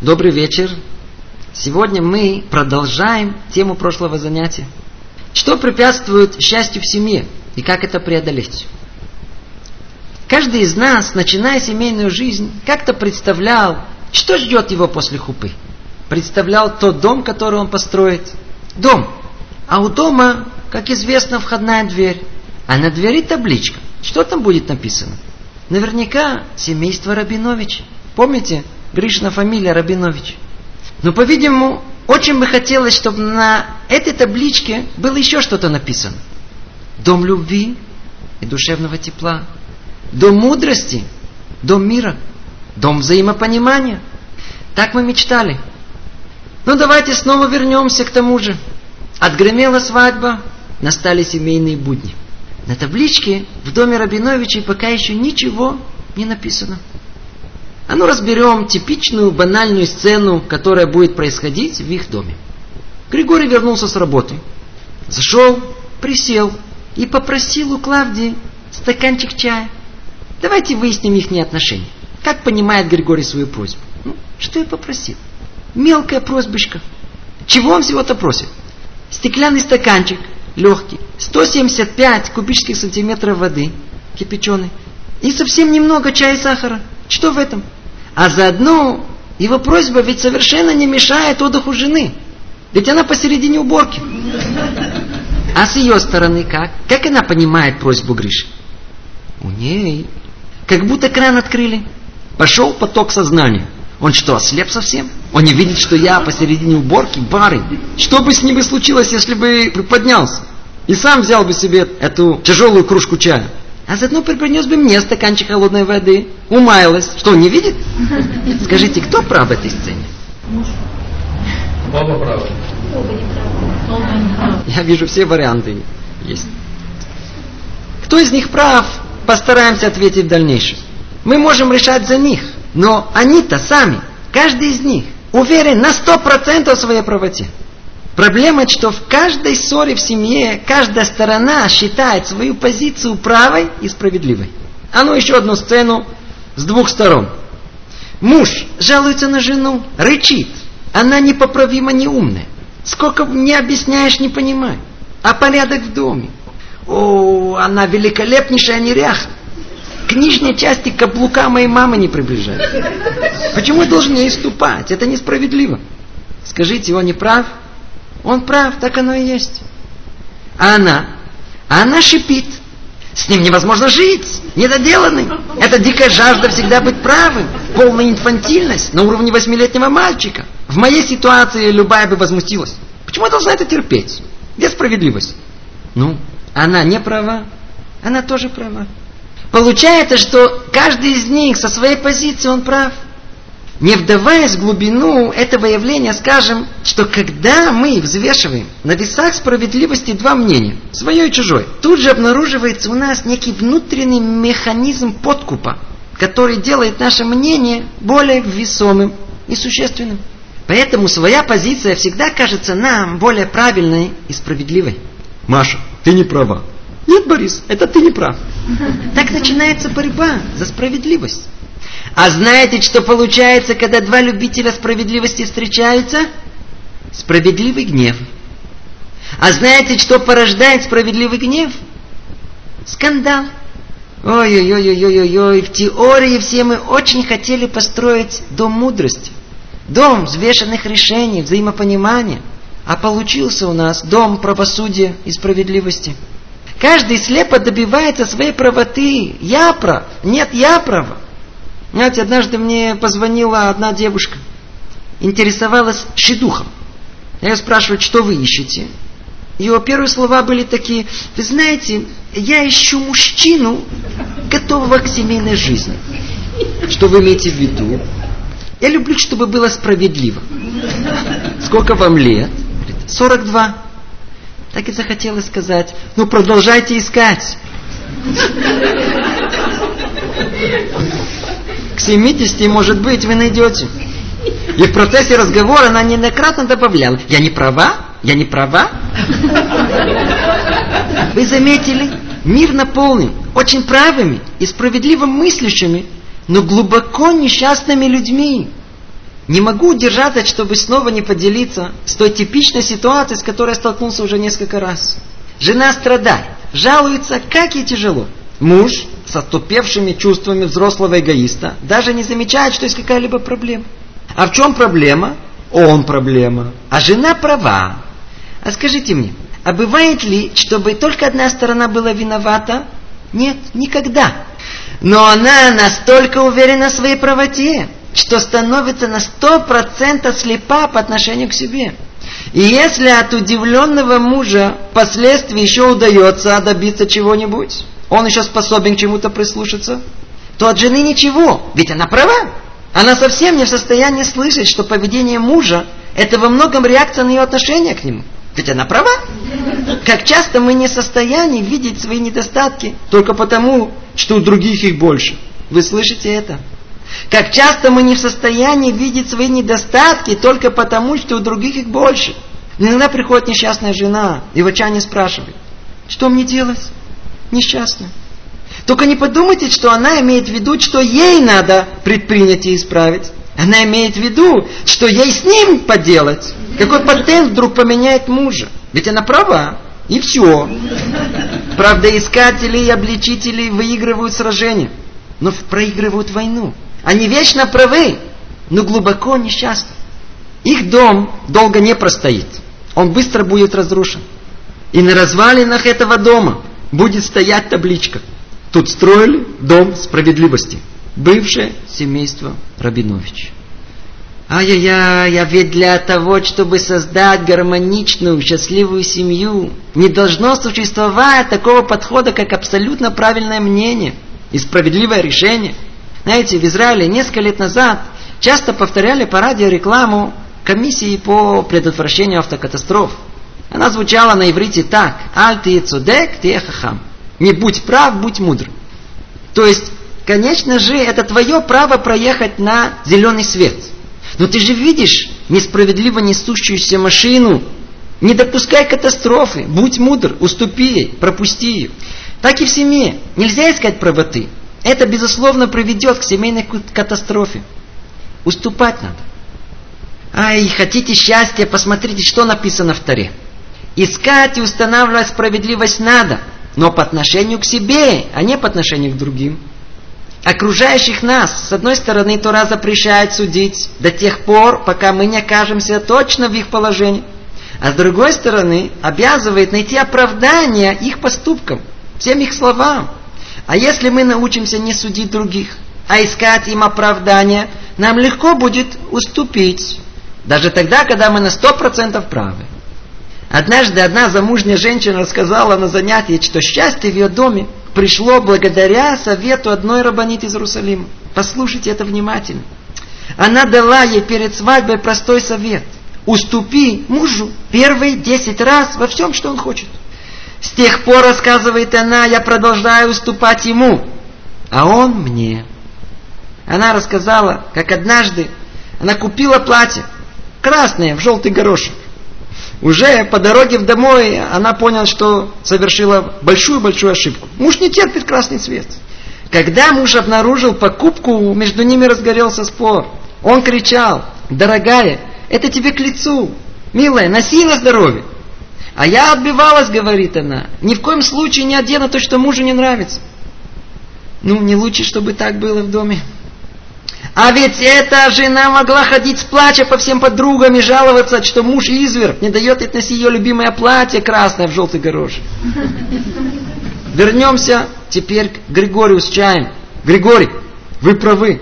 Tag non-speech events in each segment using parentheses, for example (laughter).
Добрый вечер. Сегодня мы продолжаем тему прошлого занятия. Что препятствует счастью в семье и как это преодолеть? Каждый из нас, начиная семейную жизнь, как-то представлял, что ждет его после хупы. Представлял тот дом, который он построит. Дом. А у дома, как известно, входная дверь. А на двери табличка. Что там будет написано? Наверняка семейство Рабинович. Помните? Гришна фамилия Рабинович. Но, по-видимому, очень бы хотелось, чтобы на этой табличке было еще что-то написано. Дом любви и душевного тепла. Дом мудрости. Дом мира. Дом взаимопонимания. Так мы мечтали. Ну давайте снова вернемся к тому же. Отгремела свадьба, настали семейные будни. На табличке в доме Рабиновичей пока еще ничего не написано. А ну разберем типичную банальную сцену, которая будет происходить в их доме. Григорий вернулся с работы. Зашел, присел и попросил у Клавдии стаканчик чая. Давайте выясним их отношения. Как понимает Григорий свою просьбу? Ну, что я попросил? Мелкая просьбочка. Чего он всего-то просит? Стеклянный стаканчик, легкий, 175 кубических сантиметров воды, кипяченой, и совсем немного чая и сахара. Что в этом? А заодно его просьба ведь совершенно не мешает отдыху жены. Ведь она посередине уборки. А с ее стороны как? Как она понимает просьбу Гриши? У ней как будто кран открыли. Пошел поток сознания. Он что, ослеп совсем? Он не видит, что я посередине уборки, барый. Что бы с ним бы случилось, если бы приподнялся? И сам взял бы себе эту тяжелую кружку чая. А заодно приподнес бы мне стаканчик холодной воды. Умаялась. Что, не видит? Скажите, кто прав в этой сцене? Оба правы. Я вижу все варианты есть. Кто из них прав, постараемся ответить в дальнейшем. Мы можем решать за них, но они-то сами, каждый из них, уверен на сто процентов в своей правоте. Проблема, что в каждой ссоре в семье каждая сторона считает свою позицию правой и справедливой. А ну еще одну сцену с двух сторон. Муж жалуется на жену, рычит. Она непоправимо неумная. Сколько не объясняешь, не понимаю. А порядок в доме. О, она великолепнейшая неряха. К нижней части каблука моей мамы не приближается. Почему я должен ей ступать? Это несправедливо. Скажите, он не прав? Он прав, так оно и есть. А она? А она шипит. С ним невозможно жить, недоделанный. Это дикая жажда всегда быть правым, полная инфантильность на уровне восьмилетнего мальчика. В моей ситуации любая бы возмутилась. Почему я должна это терпеть? Где справедливость? Ну, она не права, она тоже права. Получается, что каждый из них со своей позиции он прав. Не вдаваясь в глубину этого явления, скажем, что когда мы взвешиваем на весах справедливости два мнения, свое и чужое, тут же обнаруживается у нас некий внутренний механизм подкупа, который делает наше мнение более весомым и существенным. Поэтому своя позиция всегда кажется нам более правильной и справедливой. Маша, ты не права. Нет, Борис, это ты не прав. Так начинается борьба за справедливость. А знаете, что получается, когда два любителя справедливости встречаются? Справедливый гнев. А знаете, что порождает справедливый гнев? Скандал. Ой-ой-ой-ой-ой-ой, в теории все мы очень хотели построить дом мудрости. Дом взвешенных решений, взаимопонимания. А получился у нас дом правосудия и справедливости. Каждый слепо добивается своей правоты. Я прав. Нет, я права. Знаете, однажды мне позвонила одна девушка, интересовалась шедухом. Я ее спрашиваю, что вы ищете? Ее первые слова были такие, вы знаете, я ищу мужчину, готового к семейной жизни. Что вы имеете в виду? Я люблю, чтобы было справедливо. Сколько вам лет? 42. Так и захотелось сказать, ну продолжайте искать. К 70, может быть, вы найдете. И в процессе разговора она неоднократно добавляла, я не права, я не права. Вы заметили, мир наполнен очень правыми и справедливо мыслящими, но глубоко несчастными людьми. не могу удержаться, чтобы снова не поделиться с той типичной ситуацией, с которой я столкнулся уже несколько раз. Жена страдает, жалуется, как ей тяжело. Муж с отступевшими чувствами взрослого эгоиста даже не замечает, что есть какая-либо проблема. А в чем проблема? Он проблема. А жена права. А скажите мне, а бывает ли, чтобы только одна сторона была виновата? Нет, никогда. Но она настолько уверена в своей правоте, что становится на сто процентов слепа по отношению к себе. И если от удивленного мужа впоследствии еще удается добиться чего-нибудь, он еще способен к чему-то прислушаться, то от жены ничего, ведь она права. Она совсем не в состоянии слышать, что поведение мужа – это во многом реакция на ее отношение к нему. Ведь она права. Как часто мы не в состоянии видеть свои недостатки только потому, что у других их больше. Вы слышите это? Как часто мы не в состоянии видеть свои недостатки только потому, что у других их больше. Иногда приходит несчастная жена и в отчаянии спрашивает, что мне делать? Несчастная. Только не подумайте, что она имеет в виду, что ей надо предпринять и исправить. Она имеет в виду, что ей с ним поделать. Какой патент вдруг поменяет мужа? Ведь она права. И все. Правда, искатели и обличители выигрывают сражение, но проигрывают войну. Они вечно правы, но глубоко несчастны. Их дом долго не простоит. Он быстро будет разрушен. И на развалинах этого дома будет стоять табличка. Тут строили дом справедливости. Бывшее семейство Рабинович. Ай-яй-яй, а ведь для того, чтобы создать гармоничную, счастливую семью, не должно существовать такого подхода, как абсолютно правильное мнение и справедливое решение – знаете, в Израиле несколько лет назад часто повторяли по радио рекламу комиссии по предотвращению автокатастроф. Она звучала на иврите так. Аль ты цудек, ты хахам. Не будь прав, будь мудр. То есть, конечно же, это твое право проехать на зеленый свет. Но ты же видишь несправедливо несущуюся машину. Не допускай катастрофы. Будь мудр, уступи ей, пропусти ее. Так и в семье. Нельзя искать правоты. Это, безусловно, приведет к семейной катастрофе. Уступать надо. Ай, хотите счастья, посмотрите, что написано в Таре. Искать и устанавливать справедливость надо, но по отношению к себе, а не по отношению к другим. Окружающих нас, с одной стороны, Тора запрещает судить до тех пор, пока мы не окажемся точно в их положении. А с другой стороны, обязывает найти оправдание их поступкам, всем их словам. А если мы научимся не судить других, а искать им оправдания, нам легко будет уступить. Даже тогда, когда мы на сто процентов правы. Однажды одна замужняя женщина рассказала на занятии, что счастье в ее доме пришло благодаря совету одной рабанит из Иерусалима. Послушайте это внимательно. Она дала ей перед свадьбой простой совет. Уступи мужу первые десять раз во всем, что он хочет. С тех пор, рассказывает она, я продолжаю уступать ему, а он мне. Она рассказала, как однажды она купила платье, красное, в желтый горошек. Уже по дороге в домой она поняла, что совершила большую-большую ошибку. Муж не терпит красный цвет. Когда муж обнаружил покупку, между ними разгорелся спор. Он кричал, дорогая, это тебе к лицу. Милая, носи на здоровье. А я отбивалась, говорит она. Ни в коем случае не одену то, что мужу не нравится. Ну, не лучше, чтобы так было в доме. А ведь эта жена могла ходить с плача по всем подругам и жаловаться, что муж изверг, не дает отнести ее любимое платье красное в желтый горошек. Вернемся теперь к Григорию с чаем. Григорий, вы правы.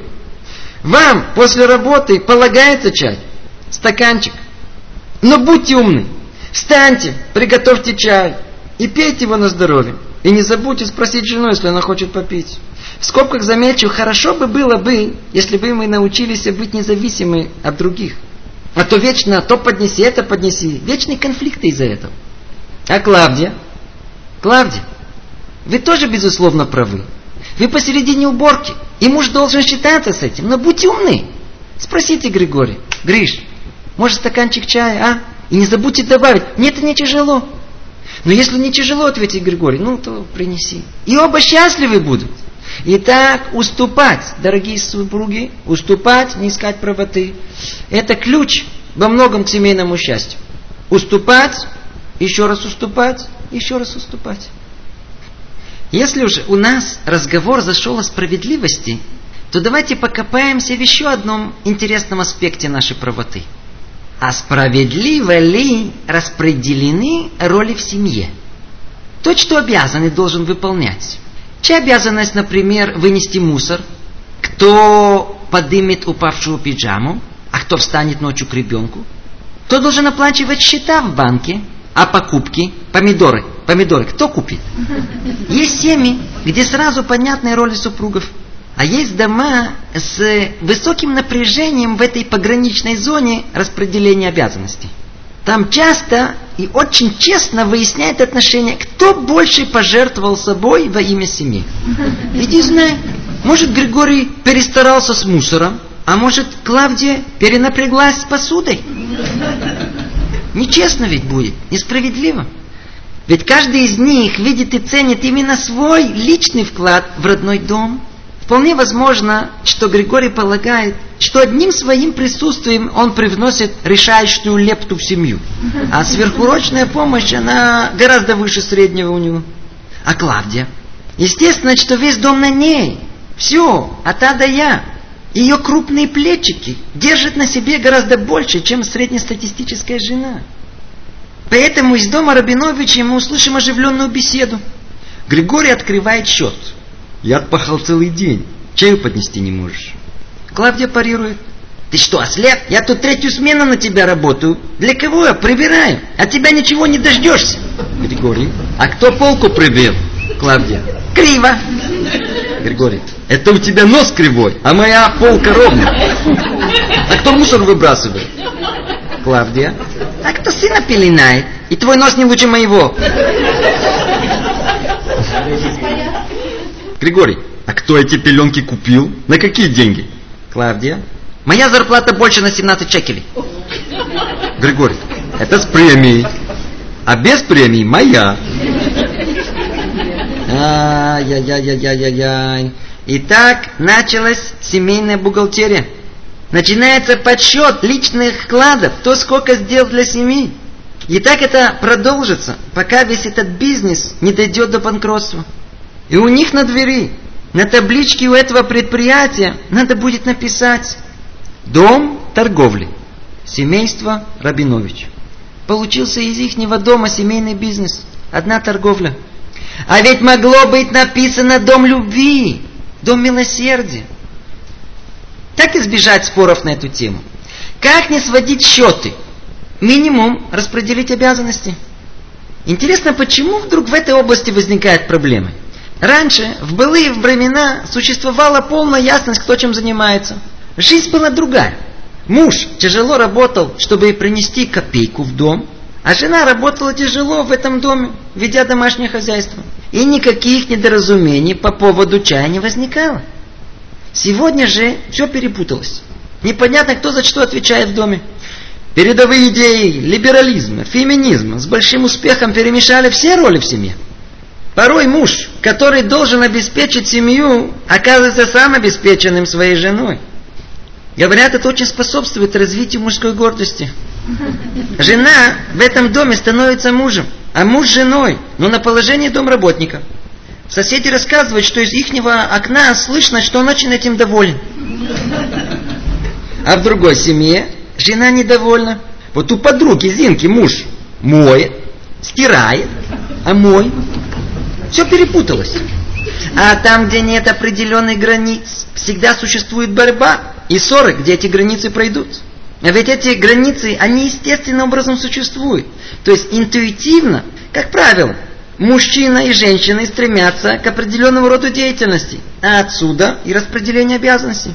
Вам после работы полагается чай, стаканчик. Но будьте умны, Встаньте, приготовьте чай и пейте его на здоровье. И не забудьте спросить жену, если она хочет попить. В скобках замечу, хорошо бы было бы, если бы мы научились быть независимы от других. А то вечно то поднеси, это поднеси. Вечные конфликты из-за этого. А Клавдия? Клавдия, вы тоже, безусловно, правы. Вы посередине уборки, и муж должен считаться с этим. Но будьте умны. Спросите Григория. Гриш, может стаканчик чая, а? И не забудьте добавить, мне это не тяжело. Но если не тяжело, ответить Григорий, ну то принеси. И оба счастливы будут. Итак, уступать, дорогие супруги, уступать, не искать правоты. Это ключ во многом к семейному счастью. Уступать, еще раз уступать, еще раз уступать. Если уже у нас разговор зашел о справедливости, то давайте покопаемся в еще одном интересном аспекте нашей правоты. А справедливо ли распределены роли в семье? Тот, что обязанный, должен выполнять. Чья обязанность, например, вынести мусор? Кто подымет упавшую пиджаму? А кто встанет ночью к ребенку? Кто должен оплачивать счета в банке? А покупки? Помидоры. Помидоры. Кто купит? Есть семьи, где сразу понятные роли супругов. А есть дома с высоким напряжением в этой пограничной зоне распределения обязанностей. Там часто и очень честно выясняет отношения, кто больше пожертвовал собой во имя семьи. Иди знай, может Григорий перестарался с мусором, а может Клавдия перенапряглась с посудой. Нечестно ведь будет, несправедливо. Ведь каждый из них видит и ценит именно свой личный вклад в родной дом. Вполне возможно, что Григорий полагает, что одним своим присутствием он привносит решающую лепту в семью. А сверхурочная помощь, она гораздо выше среднего у него. А Клавдия? Естественно, что весь дом на ней. Все, от А до Я. Ее крупные плечики держат на себе гораздо больше, чем среднестатистическая жена. Поэтому из дома Рабиновича мы услышим оживленную беседу. Григорий открывает счет – я отпахал целый день. Чаю поднести не можешь. Клавдия парирует. Ты что, ослеп? Я тут третью смену на тебя работаю. Для кого я прибираю? От тебя ничего не дождешься. Григорий. А кто полку прибил? Клавдия. Криво. Григорий. Это у тебя нос кривой, а моя полка ровная. А кто мусор выбрасывает? Клавдия. А кто сына пеленает? И твой нос не лучше моего. Григорий, а кто эти пеленки купил? На какие деньги? Клавдия. Моя зарплата больше на 17 шекелей. Григорий, это с премией. А без премии моя. Ай-яй-яй-яй-яй-яй. Итак, началась семейная бухгалтерия. Начинается подсчет личных вкладов, кто сколько сделал для семьи. И так это продолжится, пока весь этот бизнес не дойдет до банкротства. И у них на двери, на табличке у этого предприятия надо будет написать «Дом торговли. Семейство Рабинович». Получился из ихнего дома семейный бизнес. Одна торговля. А ведь могло быть написано «Дом любви», «Дом милосердия». Как избежать споров на эту тему? Как не сводить счеты? Минимум распределить обязанности. Интересно, почему вдруг в этой области возникают проблемы? Раньше, в былые времена, существовала полная ясность, кто чем занимается. Жизнь была другая. Муж тяжело работал, чтобы принести копейку в дом, а жена работала тяжело в этом доме, ведя домашнее хозяйство. И никаких недоразумений по поводу чая не возникало. Сегодня же все перепуталось. Непонятно, кто за что отвечает в доме. Передовые идеи либерализма, феминизма с большим успехом перемешали все роли в семье. Порой муж, который должен обеспечить семью, оказывается сам обеспеченным своей женой. Говорят, это очень способствует развитию мужской гордости. Жена в этом доме становится мужем, а муж женой, но на положении домработника. Соседи рассказывают, что из ихнего окна слышно, что он очень этим доволен. А в другой семье жена недовольна. Вот у подруги Зинки муж моет, стирает, а мой все перепуталось. А там, где нет определенных границ, всегда существует борьба и ссоры, где эти границы пройдут. А ведь эти границы, они естественным образом существуют. То есть интуитивно, как правило, мужчина и женщина стремятся к определенному роду деятельности. А отсюда и распределение обязанностей.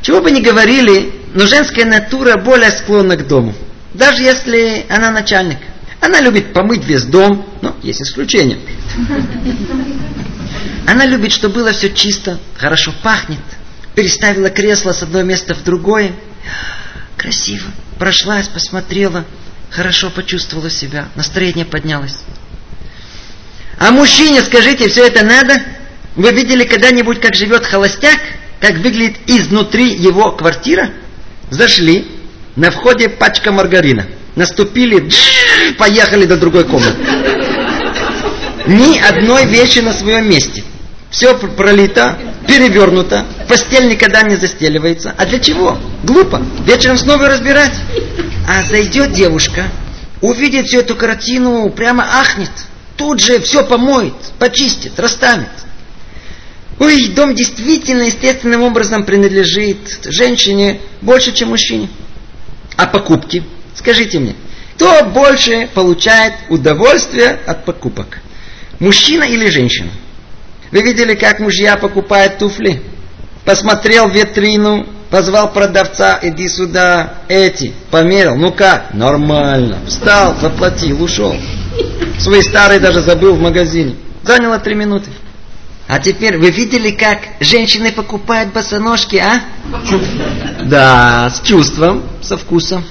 Чего бы ни говорили, но женская натура более склонна к дому. Даже если она начальник. Она любит помыть весь дом, но есть исключения. Она любит, чтобы было все чисто, хорошо пахнет. Переставила кресло с одного места в другое. Красиво. Прошлась, посмотрела, хорошо почувствовала себя, настроение поднялось. А мужчине, скажите, все это надо? Вы видели когда-нибудь, как живет холостяк? Как выглядит изнутри его квартира? Зашли, на входе пачка маргарина. Наступили, поехали до другой комнаты. Ни одной вещи на своем месте. Все пролито, перевернуто, постель никогда не застеливается. А для чего? Глупо. Вечером снова разбирать. А зайдет девушка, увидит всю эту картину, прямо ахнет. Тут же все помоет, почистит, расставит. Ой, дом действительно естественным образом принадлежит женщине больше, чем мужчине. А покупки? Скажите мне, кто больше получает удовольствие от покупок? Мужчина или женщина? Вы видели, как мужья покупают туфли? Посмотрел в витрину, позвал продавца, иди сюда, эти, померил, ну как? Нормально. Встал, заплатил, ушел. Свои старые даже забыл в магазине. Заняло три минуты. А теперь вы видели, как женщины покупают босоножки, а? (laughs) Да, с чувством, со вкусом.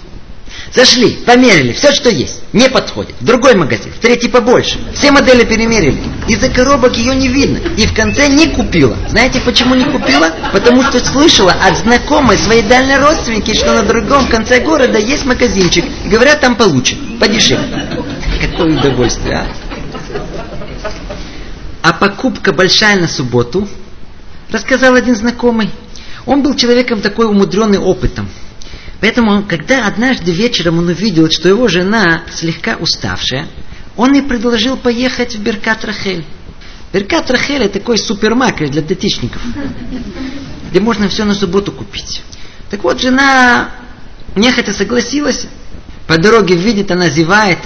Зашли, померили, все, что есть. Не подходит. В другой магазин, в третий побольше. Все модели перемерили. Из-за коробок ее не видно. И в конце не купила. Знаете, почему не купила? Потому что слышала от знакомой своей дальней родственники, что на другом конце города есть магазинчик. Говорят, там получше, подешевле. Какое удовольствие, а? А покупка большая на субботу, рассказал один знакомый. Он был человеком такой умудренный опытом. Поэтому, когда однажды вечером он увидел, что его жена слегка уставшая, он и предложил поехать в Беркат Рахель. Беркат Рахель это такой супермаркет для детишников, где можно все на субботу купить. Так вот, жена нехотя согласилась. По дороге видит, она зевает.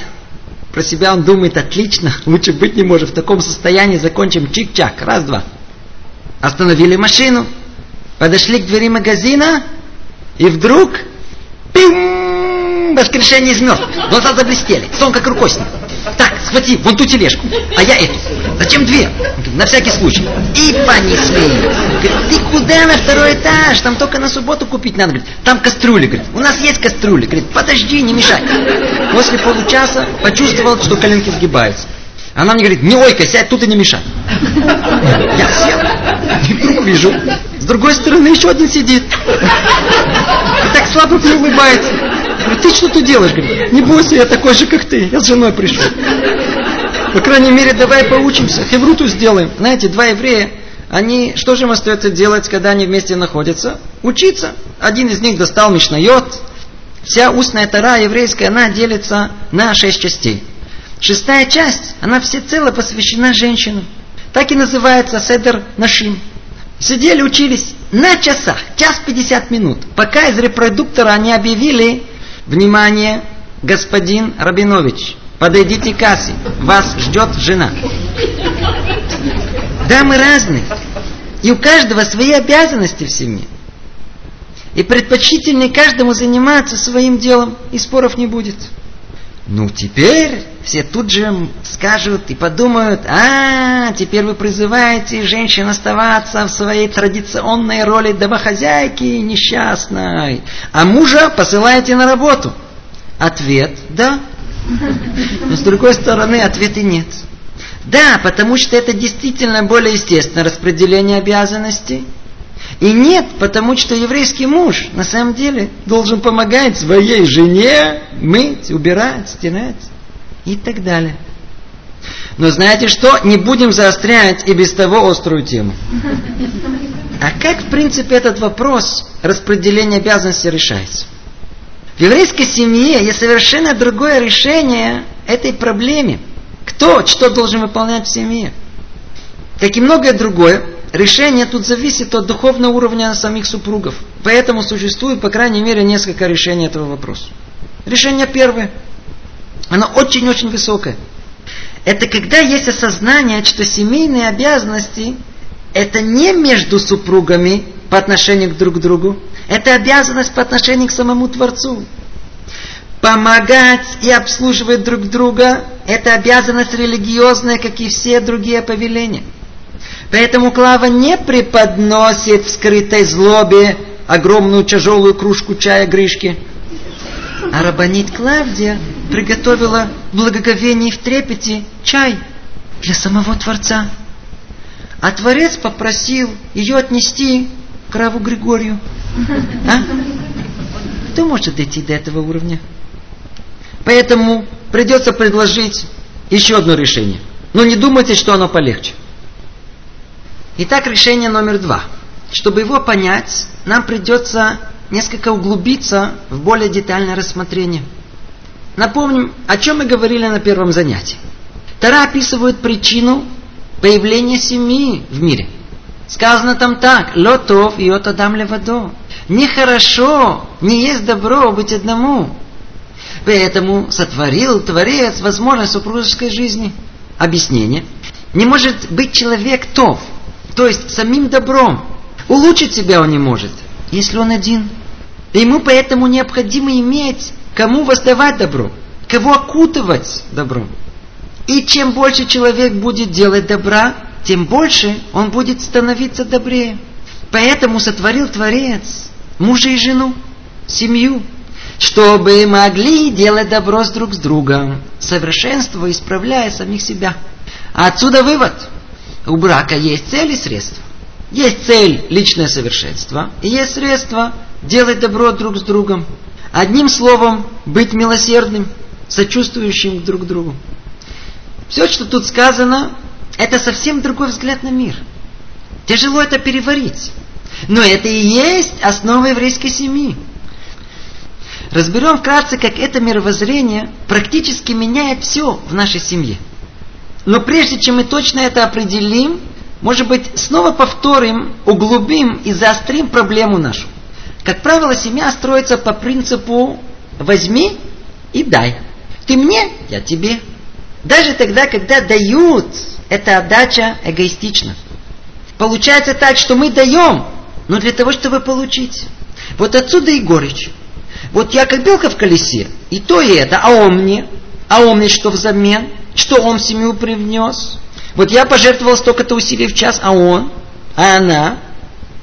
Про себя он думает, отлично, лучше быть не может. В таком состоянии закончим чик-чак. Раз-два. Остановили машину, подошли к двери магазина, и вдруг! Воскрешение из мертвых. Глаза заблестели. Сон как рукой снял. Так, схвати вон ту тележку, а я эту. Зачем две? На всякий случай. И понесли. Говорит, ты куда на второй этаж? Там только на субботу купить надо. Говорит, там кастрюли. Говорит, у нас есть кастрюли. Говорит, подожди, не мешай. После получаса почувствовал, что коленки сгибаются. Она мне говорит, не ойка, сядь тут и не мешай. Я сел. И вдруг вижу, с другой стороны еще один сидит. И так слабо мне улыбается. Говорит, ты что тут делаешь? Говорит, не бойся, я такой же, как ты. Я с женой пришел. По крайней мере, давай поучимся. Хевруту сделаем. Знаете, два еврея, они, что же им остается делать, когда они вместе находятся? Учиться. Один из них достал Мишнайот. Вся устная тара еврейская, она делится на шесть частей. Шестая часть, она всецело посвящена женщинам. Так и называется Седер Нашим. Сидели, учились на часах, час 50 минут, пока из репродуктора они объявили, внимание, господин Рабинович, подойдите к кассе, вас ждет жена. Да, мы разные. И у каждого свои обязанности в семье. И предпочтительнее каждому заниматься своим делом, и споров не будет. Ну, теперь все тут же скажут и подумают, а, теперь вы призываете женщин оставаться в своей традиционной роли домохозяйки несчастной, а мужа посылаете на работу. Ответ – да. Но с другой стороны, ответа нет. Да, потому что это действительно более естественное распределение обязанностей. И нет, потому что еврейский муж на самом деле должен помогать своей жене мыть, убирать, стирать и так далее. Но знаете что? Не будем заострять и без того острую тему. А как, в принципе, этот вопрос распределения обязанностей решается? В еврейской семье есть совершенно другое решение этой проблеме. Кто что должен выполнять в семье? Как и многое другое, решение тут зависит от духовного уровня самих супругов. Поэтому существует, по крайней мере, несколько решений этого вопроса. Решение первое. Оно очень-очень высокое. Это когда есть осознание, что семейные обязанности это не между супругами по отношению к друг другу, это обязанность по отношению к самому Творцу. Помогать и обслуживать друг друга – это обязанность религиозная, как и все другие повеления – Поэтому Клава не преподносит в скрытой злобе огромную тяжелую кружку чая Гришке. А рабанит Клавдия приготовила в благоговении в трепете чай для самого Творца. А Творец попросил ее отнести к Раву Григорию. А? Кто может дойти до этого уровня? Поэтому придется предложить еще одно решение. Но не думайте, что оно полегче. Итак, решение номер два. Чтобы его понять, нам придется несколько углубиться в более детальное рассмотрение. Напомним, о чем мы говорили на первом занятии. Тара описывает причину появления семьи в мире. Сказано там так, лотов и от адам левадо. Нехорошо, не есть добро быть одному. Поэтому сотворил Творец возможность супружеской жизни. Объяснение. Не может быть человек тов, то есть самим добром. Улучшить себя он не может, если он один. ему поэтому необходимо иметь, кому воздавать добро, кого окутывать добром. И чем больше человек будет делать добра, тем больше он будет становиться добрее. Поэтому сотворил Творец мужа и жену, семью, чтобы могли делать добро с друг с другом, совершенствуя, исправляя самих себя. А отсюда вывод. У брака есть цель и средства. Есть цель – личное совершенство, и есть средства – делать добро друг с другом. Одним словом, быть милосердным, сочувствующим друг другу. Все, что тут сказано, это совсем другой взгляд на мир. Тяжело это переварить. Но это и есть основа еврейской семьи. Разберем вкратце, как это мировоззрение практически меняет все в нашей семье. Но прежде чем мы точно это определим, может быть, снова повторим, углубим и заострим проблему нашу. Как правило, семья строится по принципу «возьми и дай». Ты мне, я тебе. Даже тогда, когда дают, эта отдача эгоистична. Получается так, что мы даем, но для того, чтобы получить. Вот отсюда и горечь. Вот я как белка в колесе, и то и это, а он мне, а он мне что взамен, что он в семью привнес. Вот я пожертвовал столько-то усилий в час, а он, а она.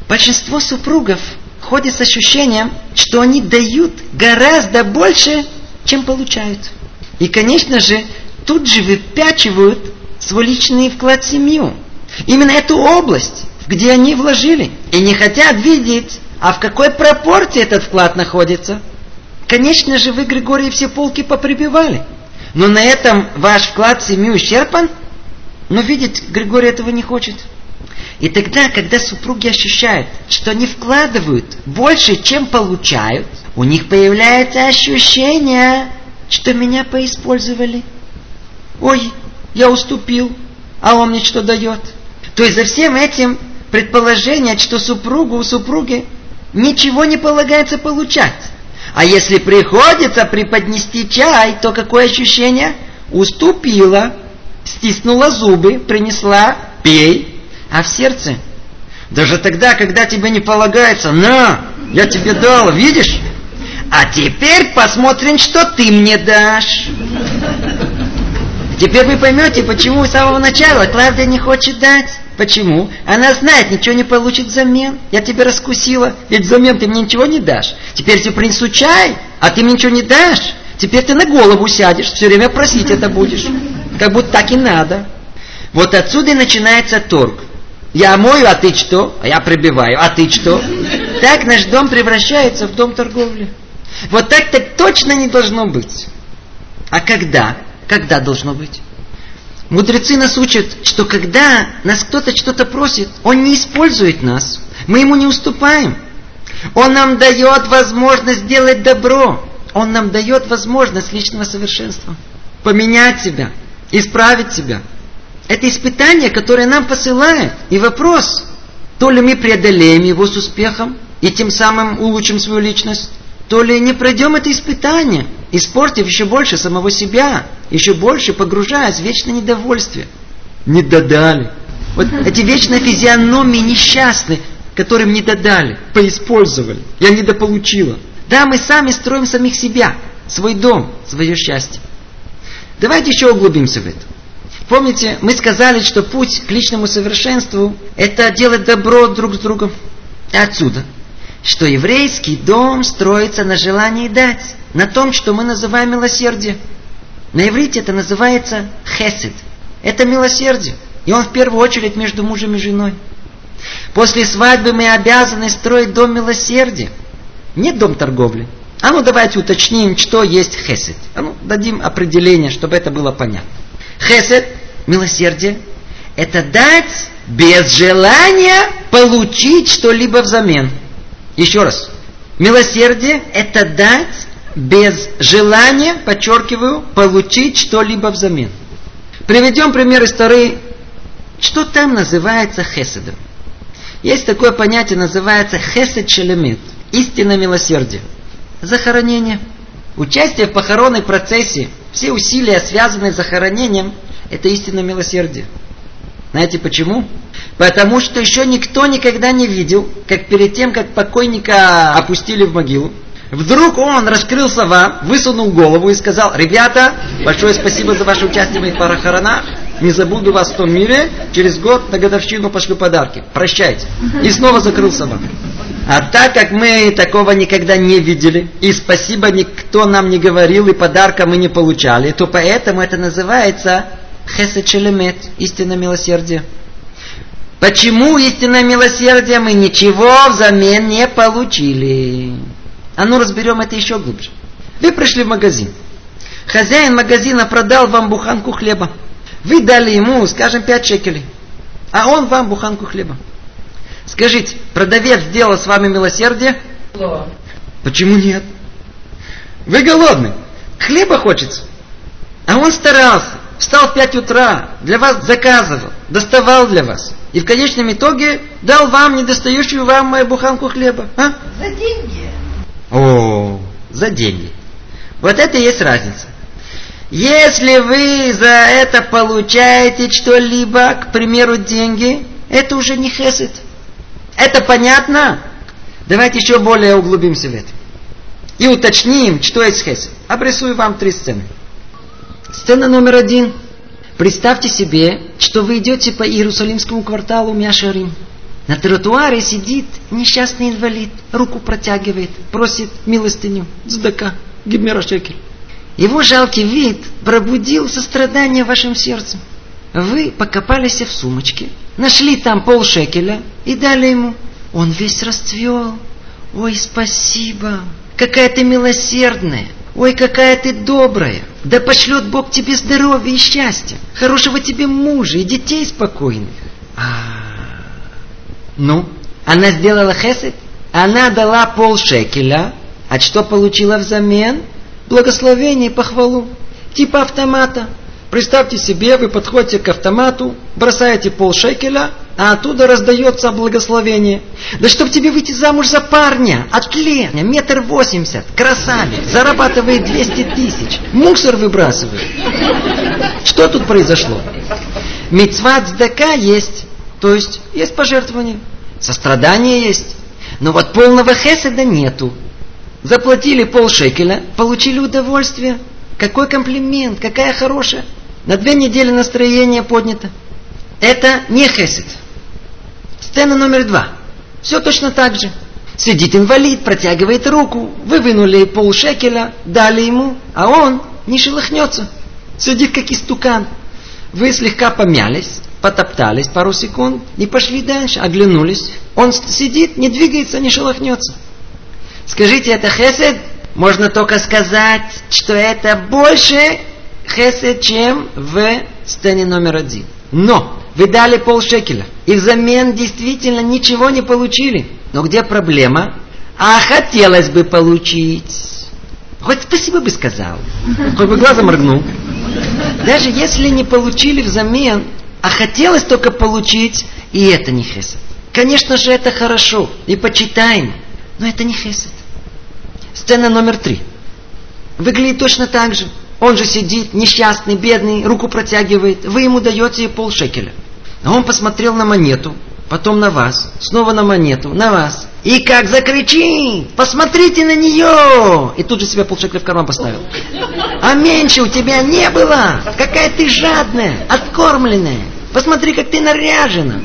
Большинство супругов ходит с ощущением, что они дают гораздо больше, чем получают. И, конечно же, тут же выпячивают свой личный вклад в семью. Именно эту область, где они вложили. И не хотят видеть, а в какой пропорции этот вклад находится. Конечно же, вы, Григорий, все полки поприбивали. Но на этом ваш вклад в семью исчерпан? Но видеть Григорий этого не хочет. И тогда, когда супруги ощущают, что они вкладывают больше, чем получают, у них появляется ощущение, что меня поиспользовали. Ой, я уступил, а он мне что дает? То есть за всем этим предположение, что супругу у супруги ничего не полагается получать. А если приходится преподнести чай, то какое ощущение? Уступила, стиснула зубы, принесла, пей. А в сердце? Даже тогда, когда тебе не полагается, на, я тебе дал, видишь? А теперь посмотрим, что ты мне дашь. Теперь вы поймете, почему с самого начала Клавдия не хочет дать. Почему? Она знает, ничего не получит взамен. Я тебя раскусила, ведь взамен ты мне ничего не дашь. Теперь тебе принесу чай, а ты мне ничего не дашь. Теперь ты на голову сядешь, все время просить это будешь. Как будто так и надо. Вот отсюда и начинается торг. Я мою, а ты что? А я прибиваю, а ты что? Так наш дом превращается в дом торговли. Вот так так точно не должно быть. А когда? Когда должно быть? Мудрецы нас учат, что когда нас кто-то что-то просит, он не использует нас. Мы ему не уступаем. Он нам дает возможность сделать добро. Он нам дает возможность личного совершенства. Поменять себя, исправить себя. Это испытание, которое нам посылает. И вопрос, то ли мы преодолеем его с успехом и тем самым улучшим свою личность, то ли не пройдем это испытание, испортив еще больше самого себя, еще больше погружаясь в вечное недовольствие. Не додали. Вот (laughs) эти вечные физиономии несчастные, которым не додали, поиспользовали. Я недополучила. Да, мы сами строим самих себя, свой дом, свое счастье. Давайте еще углубимся в это. Помните, мы сказали, что путь к личному совершенству – это делать добро друг с другом. Отсюда – что еврейский дом строится на желании дать, на том, что мы называем милосердие. На иврите это называется хесед. Это милосердие. И он в первую очередь между мужем и женой. После свадьбы мы обязаны строить дом милосердия. Не дом торговли. А ну давайте уточним, что есть хесед. А ну дадим определение, чтобы это было понятно. Хесед, милосердие, это дать без желания получить что-либо взамен. Еще раз. Милосердие – это дать без желания, подчеркиваю, получить что-либо взамен. Приведем пример из Торы. Что там называется хеседом? Есть такое понятие, называется хесед шелемет, истинное милосердие. Захоронение. Участие в похоронной процессе, все усилия, связанные с захоронением, это истинное милосердие. Знаете почему? Потому что еще никто никогда не видел, как перед тем, как покойника опустили в могилу, вдруг он раскрылся вам, высунул голову и сказал, ребята, большое спасибо за ваше участие в моих похоронах, не забуду вас в том мире, через год на годовщину пошлю подарки. Прощайте. И снова закрылся вам. А так как мы такого никогда не видели, и спасибо никто нам не говорил, и подарка мы не получали, то поэтому это называется хесед шелемет, истинное милосердие. Почему истинное милосердие мы ничего взамен не получили? А ну разберем это еще глубже. Вы пришли в магазин. Хозяин магазина продал вам буханку хлеба. Вы дали ему, скажем, 5 шекелей. А он вам буханку хлеба. Скажите, продавец сделал с вами милосердие? Да. Почему нет? Вы голодны. Хлеба хочется. А он старался. Встал в 5 утра, для вас заказывал, доставал для вас. И в конечном итоге дал вам недостающую вам мою буханку хлеба. А? За деньги. О, за деньги. Вот это и есть разница. Если вы за это получаете что-либо, к примеру, деньги, это уже не хесед. Это понятно? Давайте еще более углубимся в это. И уточним, что есть хесед. Обрисую вам три сцены. Сцена номер один. Представьте себе, что вы идете по Иерусалимскому кварталу Мяшарим. На тротуаре сидит несчастный инвалид, руку протягивает, просит милостыню, здака, гибмера шекель. Его жалкий вид пробудил сострадание в вашем сердце. Вы покопались в сумочке, нашли там полшекеля и дали ему. Он весь расцвел. Ой, спасибо. Какая ты милосердная. Ой, какая ты добрая. Да пошлет Бог тебе здоровья и счастья. Хорошего тебе мужа и детей спокойных. А, ну, она сделала хесед? Она дала полшекеля. А что получила взамен? благословение и похвалу. Типа автомата. Представьте себе, вы подходите к автомату, бросаете полшекеля, а оттуда раздается благословение. Да чтоб тебе выйти замуж за парня, атлет, метр восемьдесят, красавец, зарабатывает 200 тысяч, мусор выбрасывает. Что тут произошло? Мецват сдака есть, то есть есть пожертвование, сострадание есть, но вот полного хеседа нету. Заплатили полшекеля, получили удовольствие. Какой комплимент, какая хорошая. На две недели настроение поднято. Это не хесед. Сцена номер два. Все точно так же. Сидит инвалид, протягивает руку. Вы вынули полшекеля, дали ему, а он не шелохнется. Сидит как истукан. Вы слегка помялись, потоптались пару секунд и пошли дальше, оглянулись. Он сидит, не двигается, не шелохнется. Скажите, это хесед? Можно только сказать, что это больше хесед, чем в сцене номер один. Но вы дали полшекеля, и взамен действительно ничего не получили. Но где проблема? А хотелось бы получить. Хоть спасибо бы сказал. Хоть бы глазом моргнул. Даже если не получили взамен, а хотелось только получить, и это не хесед. Конечно же, это хорошо и почитаем, но это не хесед. Сцена номер три. Выглядит точно так же. Он же сидит, несчастный, бедный, руку протягивает. Вы ему даете полшекеля. А он посмотрел на монету, потом на вас, снова на монету, на вас. И как закричит, посмотрите на нее! И тут же себя полшекеля в карман поставил. А меньше у тебя не было! Какая ты жадная, откормленная! Посмотри, как ты наряжена.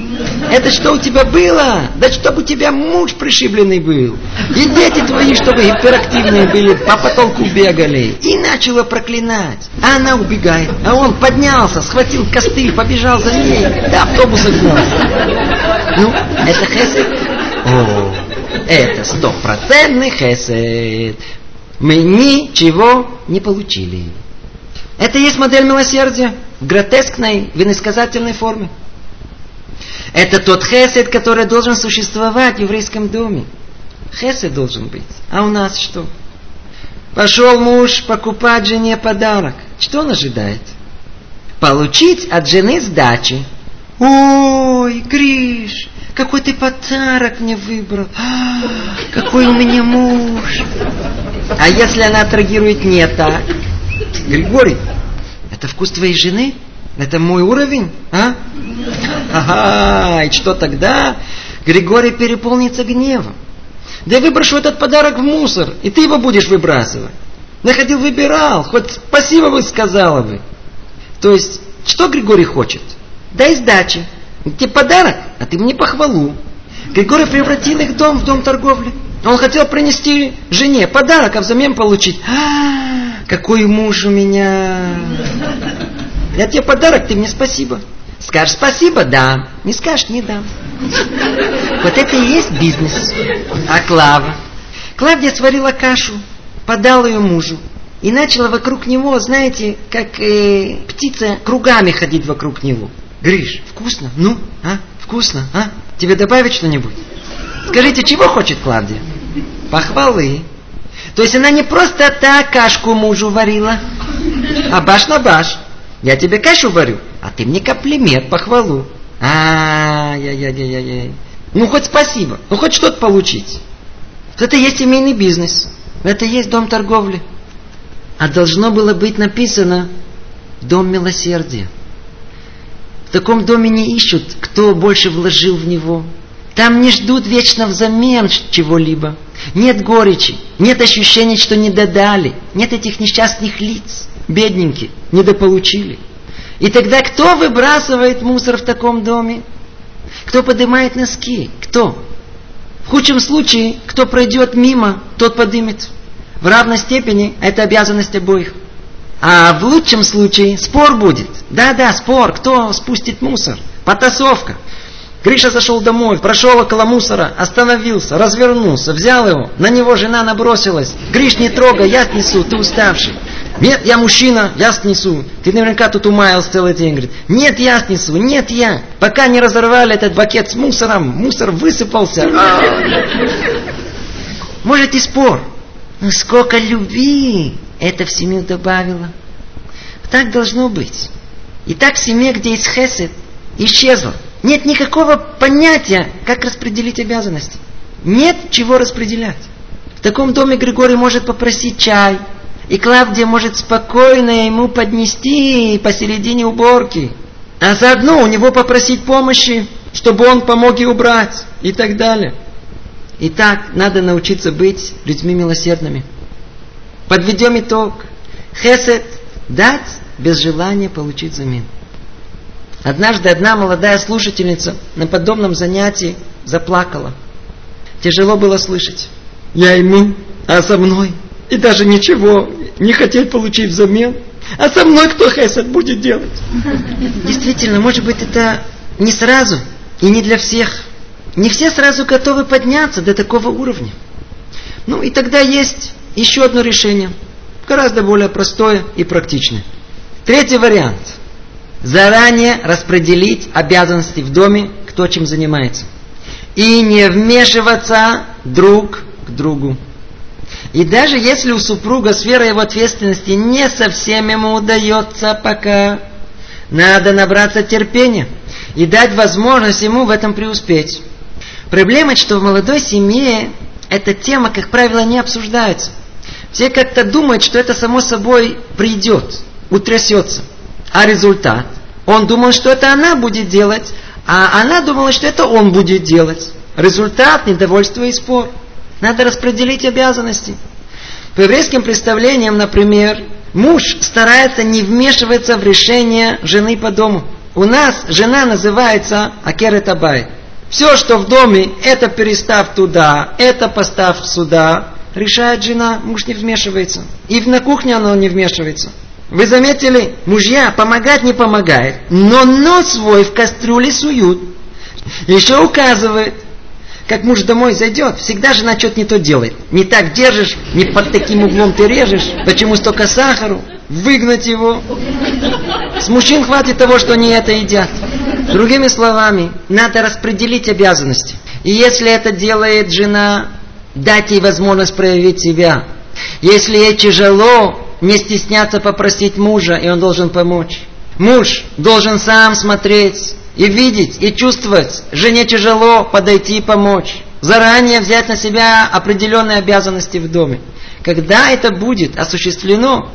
Это что у тебя было? Да чтобы у тебя муж пришибленный был. И дети твои, чтобы гиперактивные были, по потолку бегали. И начала проклинать. А она убегает. А он поднялся, схватил костыль, побежал за ней. Да автобуса гнал. Ну, это хесед? О, это стопроцентный хесед. Мы ничего не получили. Это есть модель милосердия в гротескной, в иносказательной форме. Это тот хесед, который должен существовать в еврейском доме. Хесед должен быть. А у нас что? Пошел муж покупать жене подарок. Что он ожидает? Получить от жены сдачи. Ой, Гриш, какой ты подарок мне выбрал. А, какой у меня муж. А если она отреагирует не так? Григорий, это вкус твоей жены? Это мой уровень? А? Ага, и что тогда? Григорий переполнится гневом. Да я выброшу этот подарок в мусор, и ты его будешь выбрасывать. Находил, выбирал, хоть спасибо бы сказала бы. То есть, что Григорий хочет? Дай сдачи. Тебе подарок, а ты мне похвалу. Григорий превратил их дом в дом торговли. Он хотел принести жене подарок, а взамен получить. А, какой муж у меня. Я тебе подарок, ты мне спасибо. Скажешь спасибо, да. Не скажешь, не дам. Вот это и есть бизнес. А Клава? Клавдия сварила кашу, подала ее мужу. И начала вокруг него, знаете, как э, птица кругами ходить вокруг него. Гриш, вкусно? Ну, а? Вкусно, а? Тебе добавить что-нибудь? Скажите, чего хочет Клавдия? Похвалы. То есть она не просто так кашку мужу варила, а баш на баш. Я тебе кашу варю, а ты мне комплимент, похвалу. А, я, я, я, я, я. Ну хоть спасибо, ну хоть что-то получить. Это есть семейный бизнес, это есть дом торговли. А должно было быть написано дом милосердия. В таком доме не ищут, кто больше вложил в него. Там не ждут вечно взамен чего-либо. Нет горечи, нет ощущения, что не додали, нет этих несчастных лиц, бедненькие, недополучили. И тогда кто выбрасывает мусор в таком доме? Кто поднимает носки? Кто? В худшем случае, кто пройдет мимо, тот подымет. В равной степени это обязанность обоих. А в лучшем случае спор будет. Да-да, спор. Кто спустит мусор? Потасовка. Гриша зашел домой, прошел около мусора, остановился, развернулся, взял его. На него жена набросилась. Гриш, не трогай, я снесу, ты уставший. Нет, я мужчина, я снесу. Ты наверняка тут умаялся целый день. Говорит, нет, я снесу, нет, я. Пока не разорвали этот бакет с мусором, мусор высыпался. Может и спор. Но сколько любви это в семью добавило. Так должно быть. И так в семье, где есть хесед, исчезло. Нет никакого понятия, как распределить обязанности. Нет чего распределять. В таком доме Григорий может попросить чай, и Клавдия может спокойно ему поднести посередине уборки. А заодно у него попросить помощи, чтобы он помог ей убрать и так далее. Итак, надо научиться быть людьми милосердными. Подведем итог. Хесед – дать без желания получить взамен. Однажды одна молодая слушательница на подобном занятии заплакала. Тяжело было слышать. Я ему, а со мной. И даже ничего не хотеть получить взамен. А со мной кто хесед будет делать? Действительно, может быть, это не сразу и не для всех. Не все сразу готовы подняться до такого уровня. Ну и тогда есть еще одно решение, гораздо более простое и практичное. Третий вариант. Заранее распределить обязанности в доме, кто чем занимается. И не вмешиваться друг к другу. И даже если у супруга сфера его ответственности не совсем ему удается пока, надо набраться терпения и дать возможность ему в этом преуспеть. Проблема, что в молодой семье эта тема, как правило, не обсуждается. Все как-то думают, что это само собой придет, утрясется. А результат? Он думал, что это она будет делать, а она думала, что это он будет делать. Результат – недовольство и спор. Надо распределить обязанности. По еврейским представлениям, например, муж старается не вмешиваться в решение жены по дому. у нас жена называется Акеретабай. Все, что в доме, это перестав туда, это поставь сюда, решает жена, муж не вмешивается. И на кухне оно не вмешивается. Вы заметили, мужья помогать не помогает, но нос свой в кастрюле суют. Еще указывает, как муж домой зайдет, всегда жена что-то не то делает. Не так держишь, не под таким углом ты режешь, почему столько сахару, выгнать его. С мужчин хватит того, что они это едят. Другими словами, надо распределить обязанности. И если это делает жена, дать ей возможность проявить себя. Если ей тяжело, не стесняться попросить мужа, и он должен помочь. Муж должен сам смотреть и видеть, и чувствовать. Жене тяжело подойти и помочь. Заранее взять на себя определенные обязанности в доме. Когда это будет осуществлено,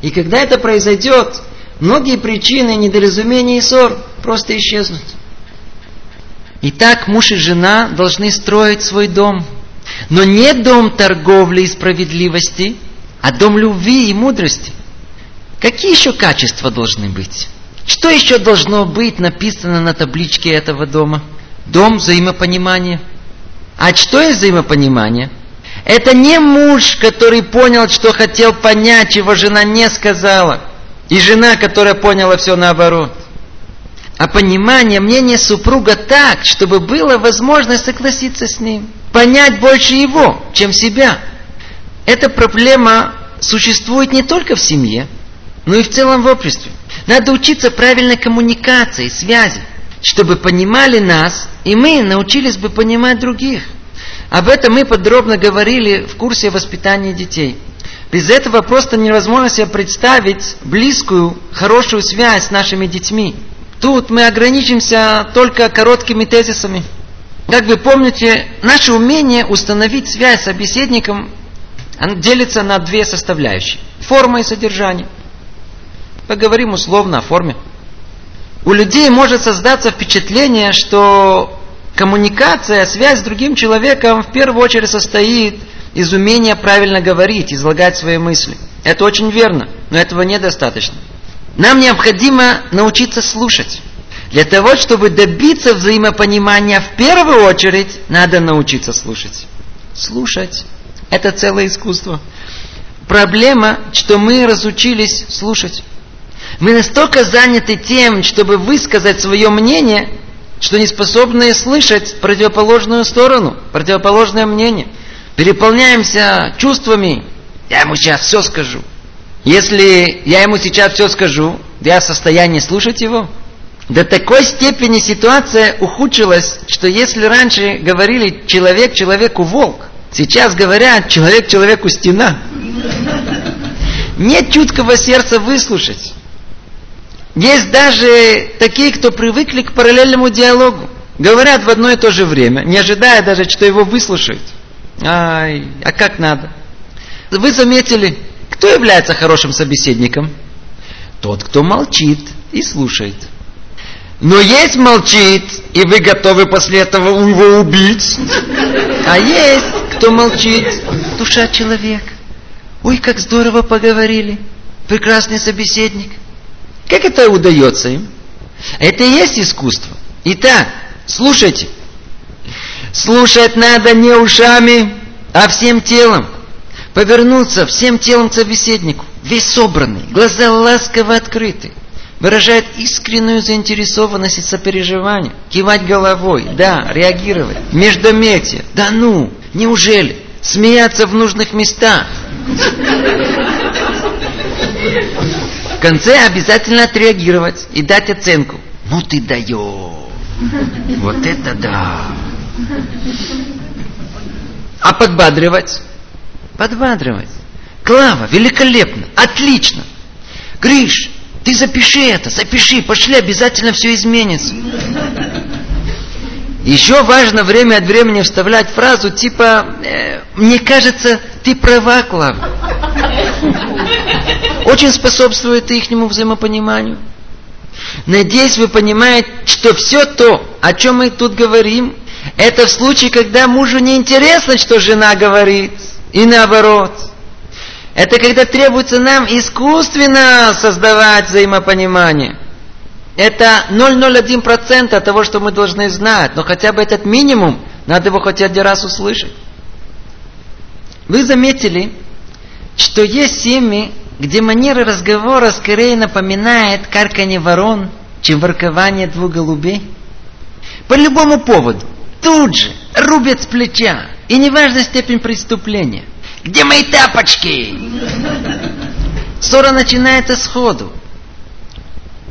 и когда это произойдет, многие причины недоразумения и ссор просто исчезнут. Итак, муж и жена должны строить свой дом. Но не дом торговли и справедливости, а дом любви и мудрости. Какие еще качества должны быть? Что еще должно быть написано на табличке этого дома? Дом взаимопонимания. А что есть взаимопонимание? Это не муж, который понял, что хотел понять, чего жена не сказала. И жена, которая поняла все наоборот. А понимание мнения супруга так, чтобы было возможно согласиться с ним. Понять больше его, чем себя. Эта проблема существует не только в семье, но и в целом в обществе. Надо учиться правильной коммуникации, связи, чтобы понимали нас, и мы научились бы понимать других. Об этом мы подробно говорили в курсе воспитания детей. Без этого просто невозможно себе представить близкую, хорошую связь с нашими детьми. Тут мы ограничимся только короткими тезисами. Как вы помните, наше умение установить связь с собеседником делится на две составляющие. Форма и содержание. Поговорим условно о форме. У людей может создаться впечатление, что коммуникация, связь с другим человеком в первую очередь состоит из умения правильно говорить, излагать свои мысли. Это очень верно, но этого недостаточно. Нам необходимо научиться слушать. Для того, чтобы добиться взаимопонимания, в первую очередь надо научиться слушать. Слушать – это целое искусство. Проблема, что мы разучились слушать. Мы настолько заняты тем, чтобы высказать свое мнение, что не способны слышать противоположную сторону, противоположное мнение. Переполняемся чувствами. Я ему сейчас все скажу. Если я ему сейчас все скажу, я в состоянии слушать его? До такой степени ситуация ухудшилась, что если раньше говорили человек человеку волк, сейчас говорят человек человеку стена. Нет чуткого сердца выслушать. Есть даже такие, кто привыкли к параллельному диалогу. Говорят в одно и то же время, не ожидая даже, что его выслушают. Ай, а как надо? Вы заметили, кто является хорошим собеседником? Тот, кто молчит и слушает. Но есть молчит, и вы готовы после этого его убить. А есть, кто молчит, душа человека. Ой, как здорово поговорили. Прекрасный собеседник. Как это удается им? Это и есть искусство. Итак, слушайте. Слушать надо не ушами, а всем телом. Повернуться всем телом к собеседнику. Весь собранный, глаза ласково открыты. Выражает искреннюю заинтересованность и сопереживание. Кивать головой, да, реагировать. Междометие, да ну, неужели? Смеяться в нужных местах конце обязательно отреагировать и дать оценку. Ну ты даешь. Вот это да. А подбадривать? Подбадривать. Клава, великолепно, отлично. Гриш, ты запиши это, запиши, пошли, обязательно все изменится. Еще важно время от времени вставлять фразу типа э, «Мне кажется, ты права, Клава» очень способствует ихнему взаимопониманию. Надеюсь, вы понимаете, что все то, о чем мы тут говорим, это в случае, когда мужу не интересно, что жена говорит, и наоборот. Это когда требуется нам искусственно создавать взаимопонимание. Это 0,01% того, что мы должны знать. Но хотя бы этот минимум, надо его хоть один раз услышать. Вы заметили, что есть семьи, где манера разговора скорее напоминает карканье ворон, чем воркование двух голубей? По любому поводу. Тут же рубят с плеча. И неважна степень преступления. Где мои тапочки? Ссора начинается сходу.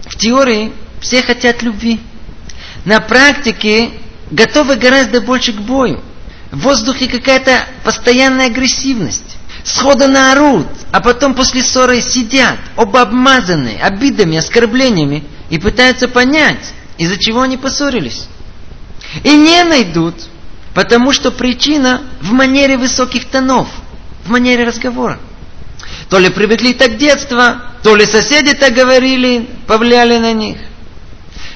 В теории все хотят любви. На практике готовы гораздо больше к бою. В воздухе какая-то постоянная агрессивность. Сходу наорут, а потом после ссоры сидят, оба обмазанные обидами, оскорблениями, и пытаются понять, из-за чего они поссорились. И не найдут, потому что причина в манере высоких тонов, в манере разговора. То ли привыкли так детства, то ли соседи так говорили, повлияли на них.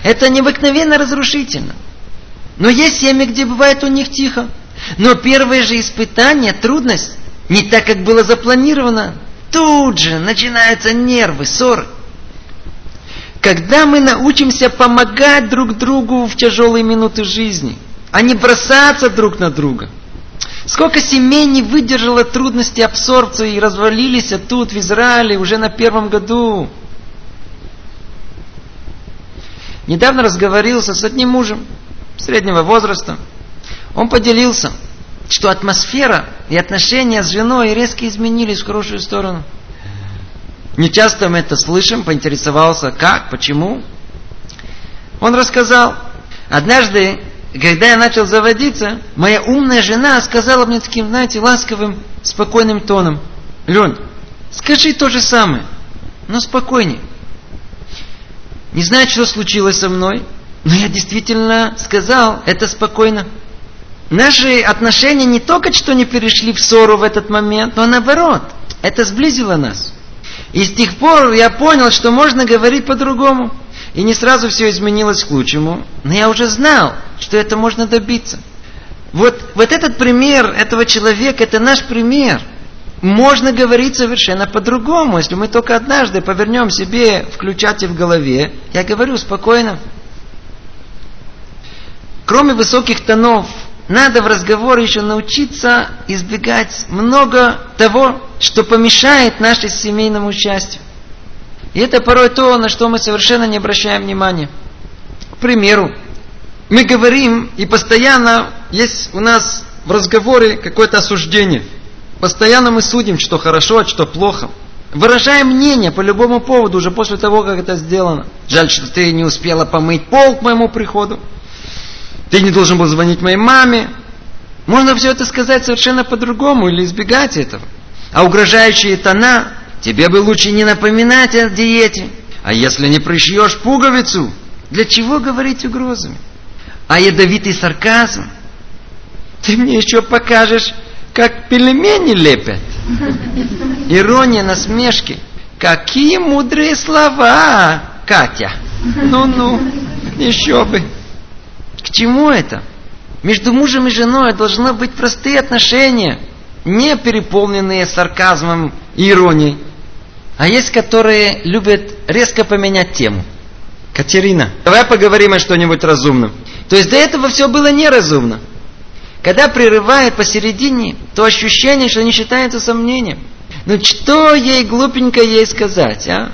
Это необыкновенно разрушительно. Но есть семьи, где бывает у них тихо. Но первое же испытание, трудность, не так, как было запланировано. Тут же начинаются нервы, ссоры. Когда мы научимся помогать друг другу в тяжелые минуты жизни, а не бросаться друг на друга. Сколько семей не выдержало трудности абсорбции и развалились тут, в Израиле, уже на первом году. Недавно разговорился с одним мужем среднего возраста. Он поделился, что атмосфера и отношения с женой резко изменились в хорошую сторону. Не часто мы это слышим, поинтересовался, как, почему. Он рассказал, однажды, когда я начал заводиться, моя умная жена сказала мне таким, знаете, ласковым, спокойным тоном, Лен, скажи то же самое, но спокойнее. Не знаю, что случилось со мной, но я действительно сказал это спокойно. Наши отношения не только что не перешли в ссору в этот момент, но наоборот, это сблизило нас. И с тех пор я понял, что можно говорить по-другому. И не сразу все изменилось к лучшему, но я уже знал, что это можно добиться. Вот, вот этот пример этого человека, это наш пример. Можно говорить совершенно по-другому, если мы только однажды повернем себе включатель в голове. Я говорю спокойно. Кроме высоких тонов, надо в разговоре еще научиться избегать много того, что помешает нашему семейному счастью. И это порой то, на что мы совершенно не обращаем внимания. К примеру, мы говорим, и постоянно есть у нас в разговоре какое-то осуждение. Постоянно мы судим, что хорошо, а что плохо. Выражаем мнение по любому поводу уже после того, как это сделано. Жаль, что ты не успела помыть пол к моему приходу. Ты не должен был звонить моей маме. Можно все это сказать совершенно по-другому или избегать этого. А угрожающие тона, тебе бы лучше не напоминать о диете. А если не пришьешь пуговицу, для чего говорить угрозами? А ядовитый сарказм, ты мне еще покажешь, как пельмени лепят. Ирония, насмешки. Какие мудрые слова, Катя. Ну-ну, еще бы. К чему это? Между мужем и женой должны быть простые отношения, не переполненные сарказмом и иронией. А есть, которые любят резко поменять тему. Катерина, давай поговорим о что-нибудь разумном. То есть до этого все было неразумно. Когда прерывает посередине, то ощущение, что не считается сомнением. Ну что ей глупенько ей сказать, а?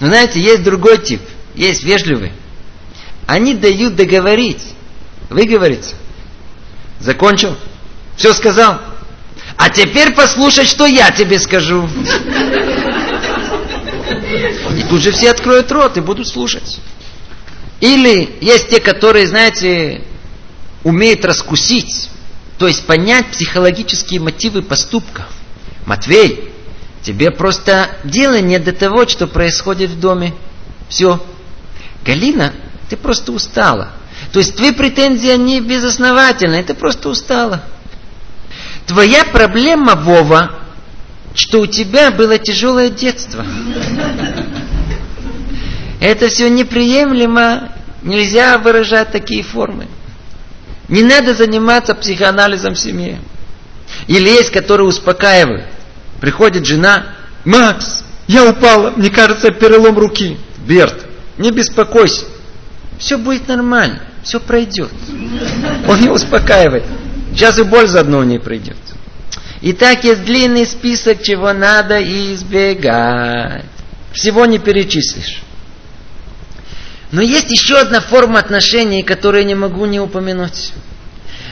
Ну знаете, есть другой тип, есть вежливый они дают договорить, выговориться. Закончил? Все сказал? А теперь послушай, что я тебе скажу. И тут же все откроют рот и будут слушать. Или есть те, которые, знаете, умеют раскусить, то есть понять психологические мотивы поступка. Матвей, тебе просто дело не до того, что происходит в доме. Все. Галина, ты просто устала. То есть твои претензии, они безосновательные, ты просто устала. Твоя проблема, Вова, что у тебя было тяжелое детство. Это все неприемлемо, нельзя выражать такие формы. Не надо заниматься психоанализом в семье. Или есть, которые успокаивают. Приходит жена, Макс, я упала, мне кажется, перелом руки. Берт, не беспокойся, все будет нормально, все пройдет. Он ее успокаивает. Сейчас и боль заодно у ней пройдет. И так есть длинный список, чего надо избегать. Всего не перечислишь. Но есть еще одна форма отношений, которую не могу не упомянуть.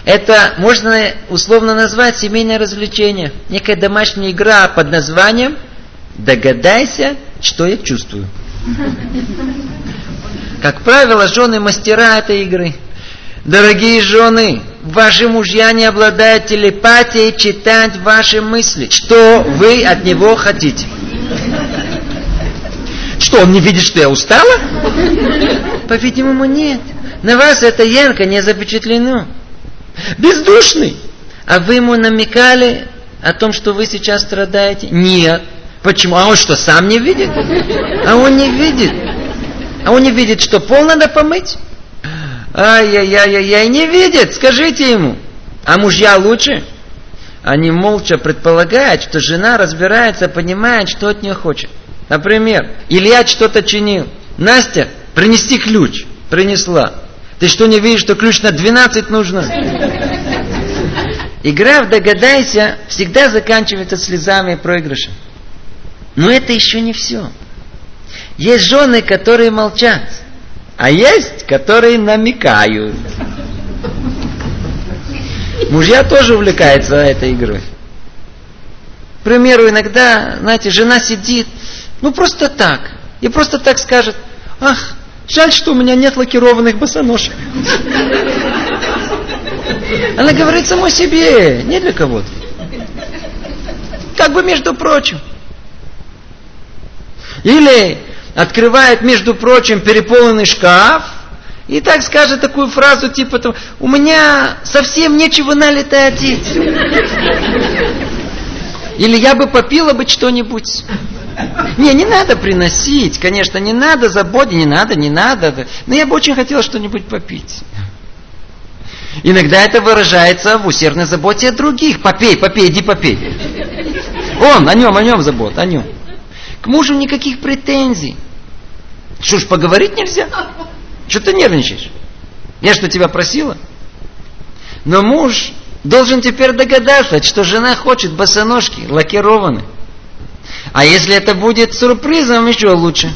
Это можно условно назвать семейное развлечение. Некая домашняя игра под названием «Догадайся, что я чувствую». Как правило, жены мастера этой игры. Дорогие жены, ваши мужья не обладают телепатией читать ваши мысли. Что вы от него хотите? Что, он не видит, что я устала? По-видимому, нет. На вас это ярко не запечатлено. Бездушный. А вы ему намекали о том, что вы сейчас страдаете? Нет. Почему? А он что, сам не видит? А он не видит. А он не видит, что пол надо помыть? Ай-яй-яй-яй, не видит, скажите ему. А мужья лучше? Они молча предполагают, что жена разбирается, понимает, что от нее хочет. Например, Илья что-то чинил. Настя, принести ключ. Принесла. Ты что, не видишь, что ключ на 12 нужно? Игра в «Догадайся» всегда заканчивается слезами и проигрышем. Но это еще не все. Есть жены, которые молчат, а есть, которые намекают. Мужья тоже увлекаются этой игрой. К примеру, иногда, знаете, жена сидит, ну просто так. И просто так скажет, ах, жаль, что у меня нет лакированных босоножек. Она говорит самой себе, не для кого-то. Как бы между прочим. Или открывает, между прочим, переполненный шкаф, и так скажет такую фразу типа, у меня совсем нечего налито одеть. Или я бы попила бы что-нибудь. Не, не надо приносить, конечно, не надо заботить, не надо, не надо. Но я бы очень хотел что-нибудь попить. Иногда это выражается в усердной заботе о других. Попей, попей, иди попей. Он, о нем, о нем забот, о нем. К мужу никаких претензий. Что ж, поговорить нельзя? Что ты нервничаешь? Я что, тебя просила? Но муж должен теперь догадаться, что жена хочет босоножки, лакированные. А если это будет сюрпризом, еще лучше.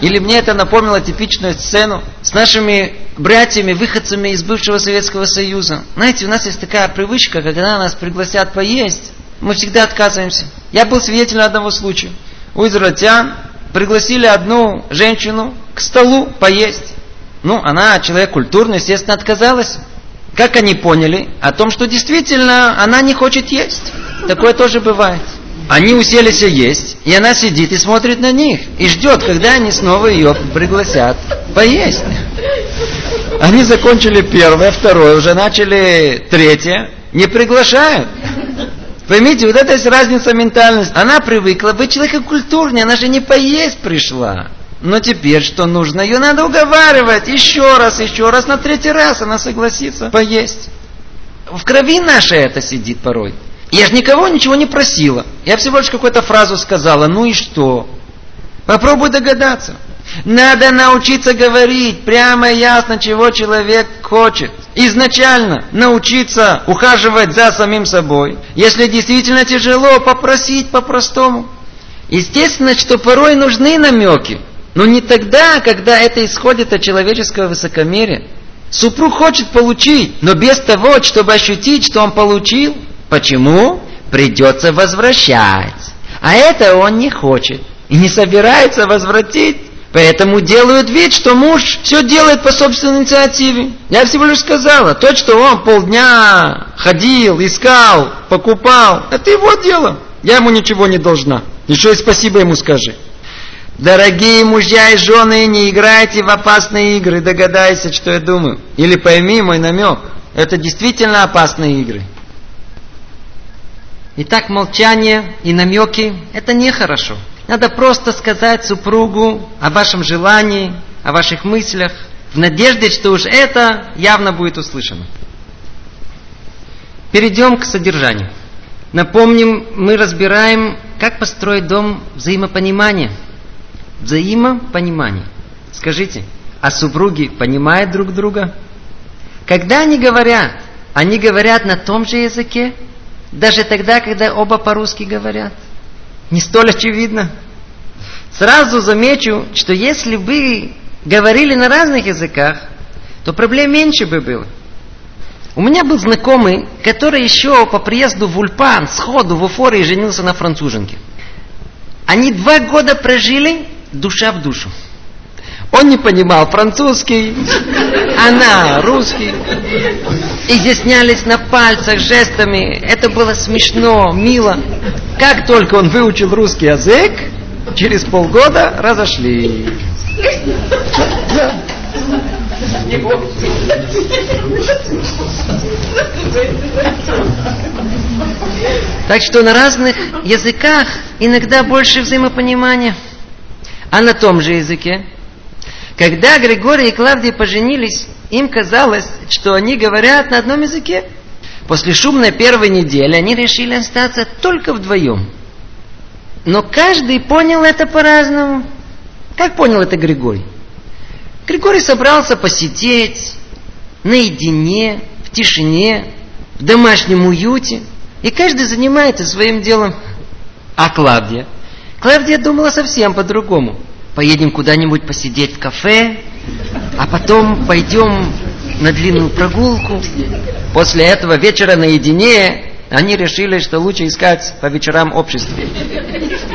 Или мне это напомнило типичную сцену с нашими братьями, выходцами из бывшего Советского Союза. Знаете, у нас есть такая привычка, когда нас пригласят поесть, мы всегда отказываемся. Я был свидетелем одного случая. У израильтян пригласили одну женщину к столу поесть. Ну, она человек культурный, естественно, отказалась. Как они поняли? О том, что действительно она не хочет есть. Такое тоже бывает. Они уселись есть, и она сидит и смотрит на них, и ждет, когда они снова ее пригласят поесть. Они закончили первое, второе, уже начали третье, не приглашают. Поймите, вот есть разница ментальности. Она привыкла быть человеком культурнее, она же не поесть пришла. Но теперь что нужно? Ее надо уговаривать еще раз, еще раз, на третий раз она согласится поесть. В крови нашей это сидит порой. Я же никого ничего не просила. Я всего лишь какую-то фразу сказала. Ну и что? Попробуй догадаться. Надо научиться говорить прямо и ясно, чего человек хочет. Изначально научиться ухаживать за самим собой. Если действительно тяжело, попросить по-простому. Естественно, что порой нужны намеки. Но не тогда, когда это исходит от человеческого высокомерия. Супруг хочет получить, но без того, чтобы ощутить, что он получил – Почему? Придется возвращать. А это он не хочет. И не собирается возвратить. Поэтому делают вид, что муж все делает по собственной инициативе. Я всего лишь сказала, то, что он полдня ходил, искал, покупал, это его дело. Я ему ничего не должна. Еще и спасибо ему скажи. Дорогие мужья и жены, не играйте в опасные игры, догадайся, что я думаю. Или пойми мой намек. Это действительно опасные игры. Итак, молчание и намеки – это нехорошо. Надо просто сказать супругу о вашем желании, о ваших мыслях, в надежде, что уж это явно будет услышано. Перейдем к содержанию. Напомним, мы разбираем, как построить дом взаимопонимания. Взаимопонимание. Скажите, а супруги понимают друг друга? Когда они говорят, они говорят на том же языке? Даже тогда, когда оба по-русски говорят? Не столь очевидно. Сразу замечу, что если бы говорили на разных языках, то проблем меньше бы было. У меня был знакомый, который еще по приезду в Ульпан сходу в эйфории женился на француженке. Они два года прожили душа в душу. Он не понимал французский, она русский. Изъяснялись на пальцах, жестами. Это было смешно, мило. Как только он выучил русский язык, через полгода разошлись. Так что на разных языках иногда больше взаимопонимания. А на том же языке. Когда Григорий и Клавдия поженились, им казалось, что они говорят на одном языке. После шумной первой недели они решили остаться только вдвоем. Но каждый понял это по-разному. Как понял это Григорий? Григорий собрался посидеть наедине, в тишине, в домашнем уюте, и каждый занимается своим делом. А Клавдия? Клавдия думала совсем по-другому. Поедем куда-нибудь посидеть в кафе, а потом пойдем на длинную прогулку. После этого вечера наедине они решили, что лучше искать по вечерам общество.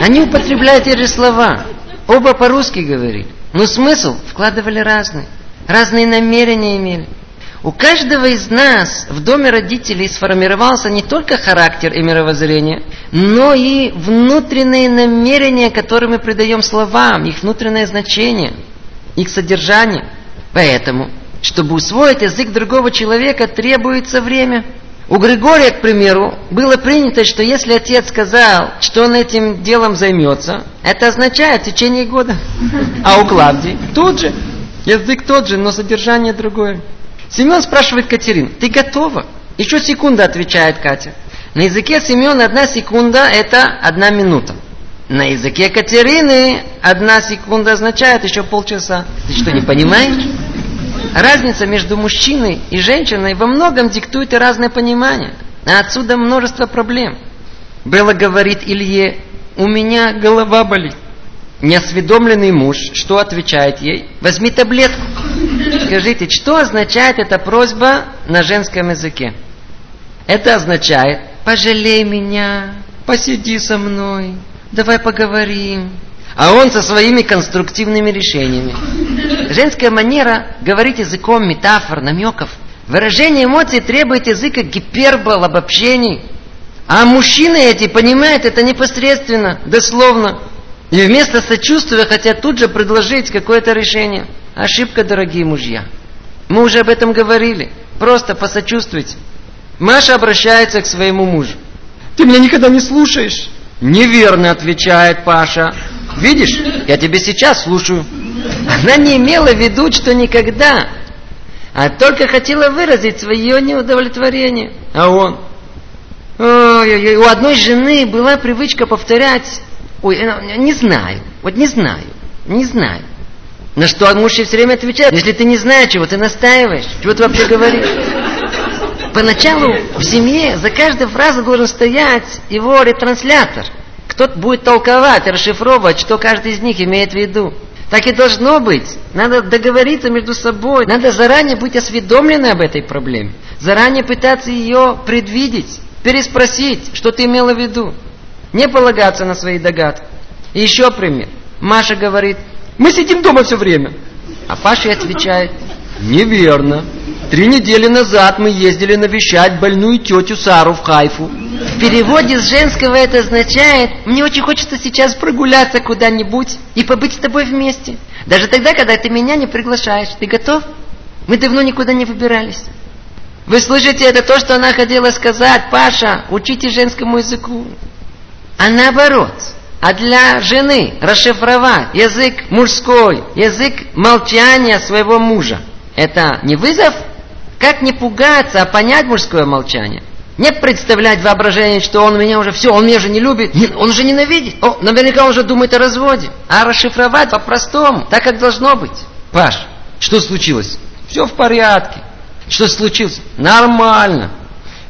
Они употребляют же слова. Оба по-русски говорили. Но смысл вкладывали разный. Разные намерения имели. У каждого из нас в доме родителей сформировался не только характер и мировоззрение, но и внутренние намерения, которые мы придаем словам, их внутреннее значение, их содержание. Поэтому, чтобы усвоить язык другого человека, требуется время – у Григория, к примеру, было принято, что если отец сказал, что он этим делом займется, это означает в течение года. А у Клавдии тут же. Язык тот же, но содержание другое. Семен спрашивает Катерин, ты готова? Еще секунда, отвечает Катя. На языке Семена одна секунда – это одна минута. На языке Катерины одна секунда означает еще полчаса. Ты что, не (laughs) понимаешь? разница между мужчиной и женщиной во многом диктует и разное понимание. А отсюда множество проблем. Белла говорит Илье, у меня голова болит. Неосведомленный муж, что отвечает ей? Возьми таблетку. Скажите, что означает эта просьба на женском языке? Это означает, пожалей меня, посиди со мной, давай поговорим, а он со своими конструктивными решениями. Женская манера говорить языком метафор, намеков. Выражение эмоций требует языка гипербол, обобщений. А мужчины эти понимают это непосредственно, дословно. И вместо сочувствия хотят тут же предложить какое-то решение. Ошибка, дорогие мужья. Мы уже об этом говорили. Просто посочувствуйте. Маша обращается к своему мужу. Ты меня никогда не слушаешь. Неверно отвечает Паша. Видишь, я тебе сейчас слушаю. Она не имела в виду, что никогда, а только хотела выразить свое неудовлетворение. А он? Ой, у одной жены была привычка повторять, ой, э, не знаю, вот не знаю, не знаю. На что муж все время отвечает, если ты не знаешь, чего ты настаиваешь, чего ты вообще говоришь. Поначалу в семье за каждой фразой должен стоять его ретранслятор – кто-то будет толковать, расшифровывать, что каждый из них имеет в виду. Так и должно быть. Надо договориться между собой. Надо заранее быть осведомлены об этой проблеме. Заранее пытаться ее предвидеть, переспросить, что ты имела в виду. Не полагаться на свои догадки. И еще пример. Маша говорит, мы сидим дома все время. А Паша отвечает, неверно. Три недели назад мы ездили навещать больную тетю Сару в Хайфу. В переводе с женского это означает, мне очень хочется сейчас прогуляться куда-нибудь и побыть с тобой вместе. Даже тогда, когда ты меня не приглашаешь. Ты готов? Мы давно никуда не выбирались. Вы слышите, это то, что она хотела сказать. Паша, учите женскому языку. А наоборот, а для жены расшифровать язык мужской, язык молчания своего мужа. Это не вызов? Как не пугаться, а понять мужское молчание? Не представлять воображение, что он меня уже все, он меня уже не любит, он уже ненавидит. О, наверняка он уже думает о разводе. А расшифровать по-простому, так как должно быть. Паш, что случилось? Все в порядке. Что случилось? Нормально.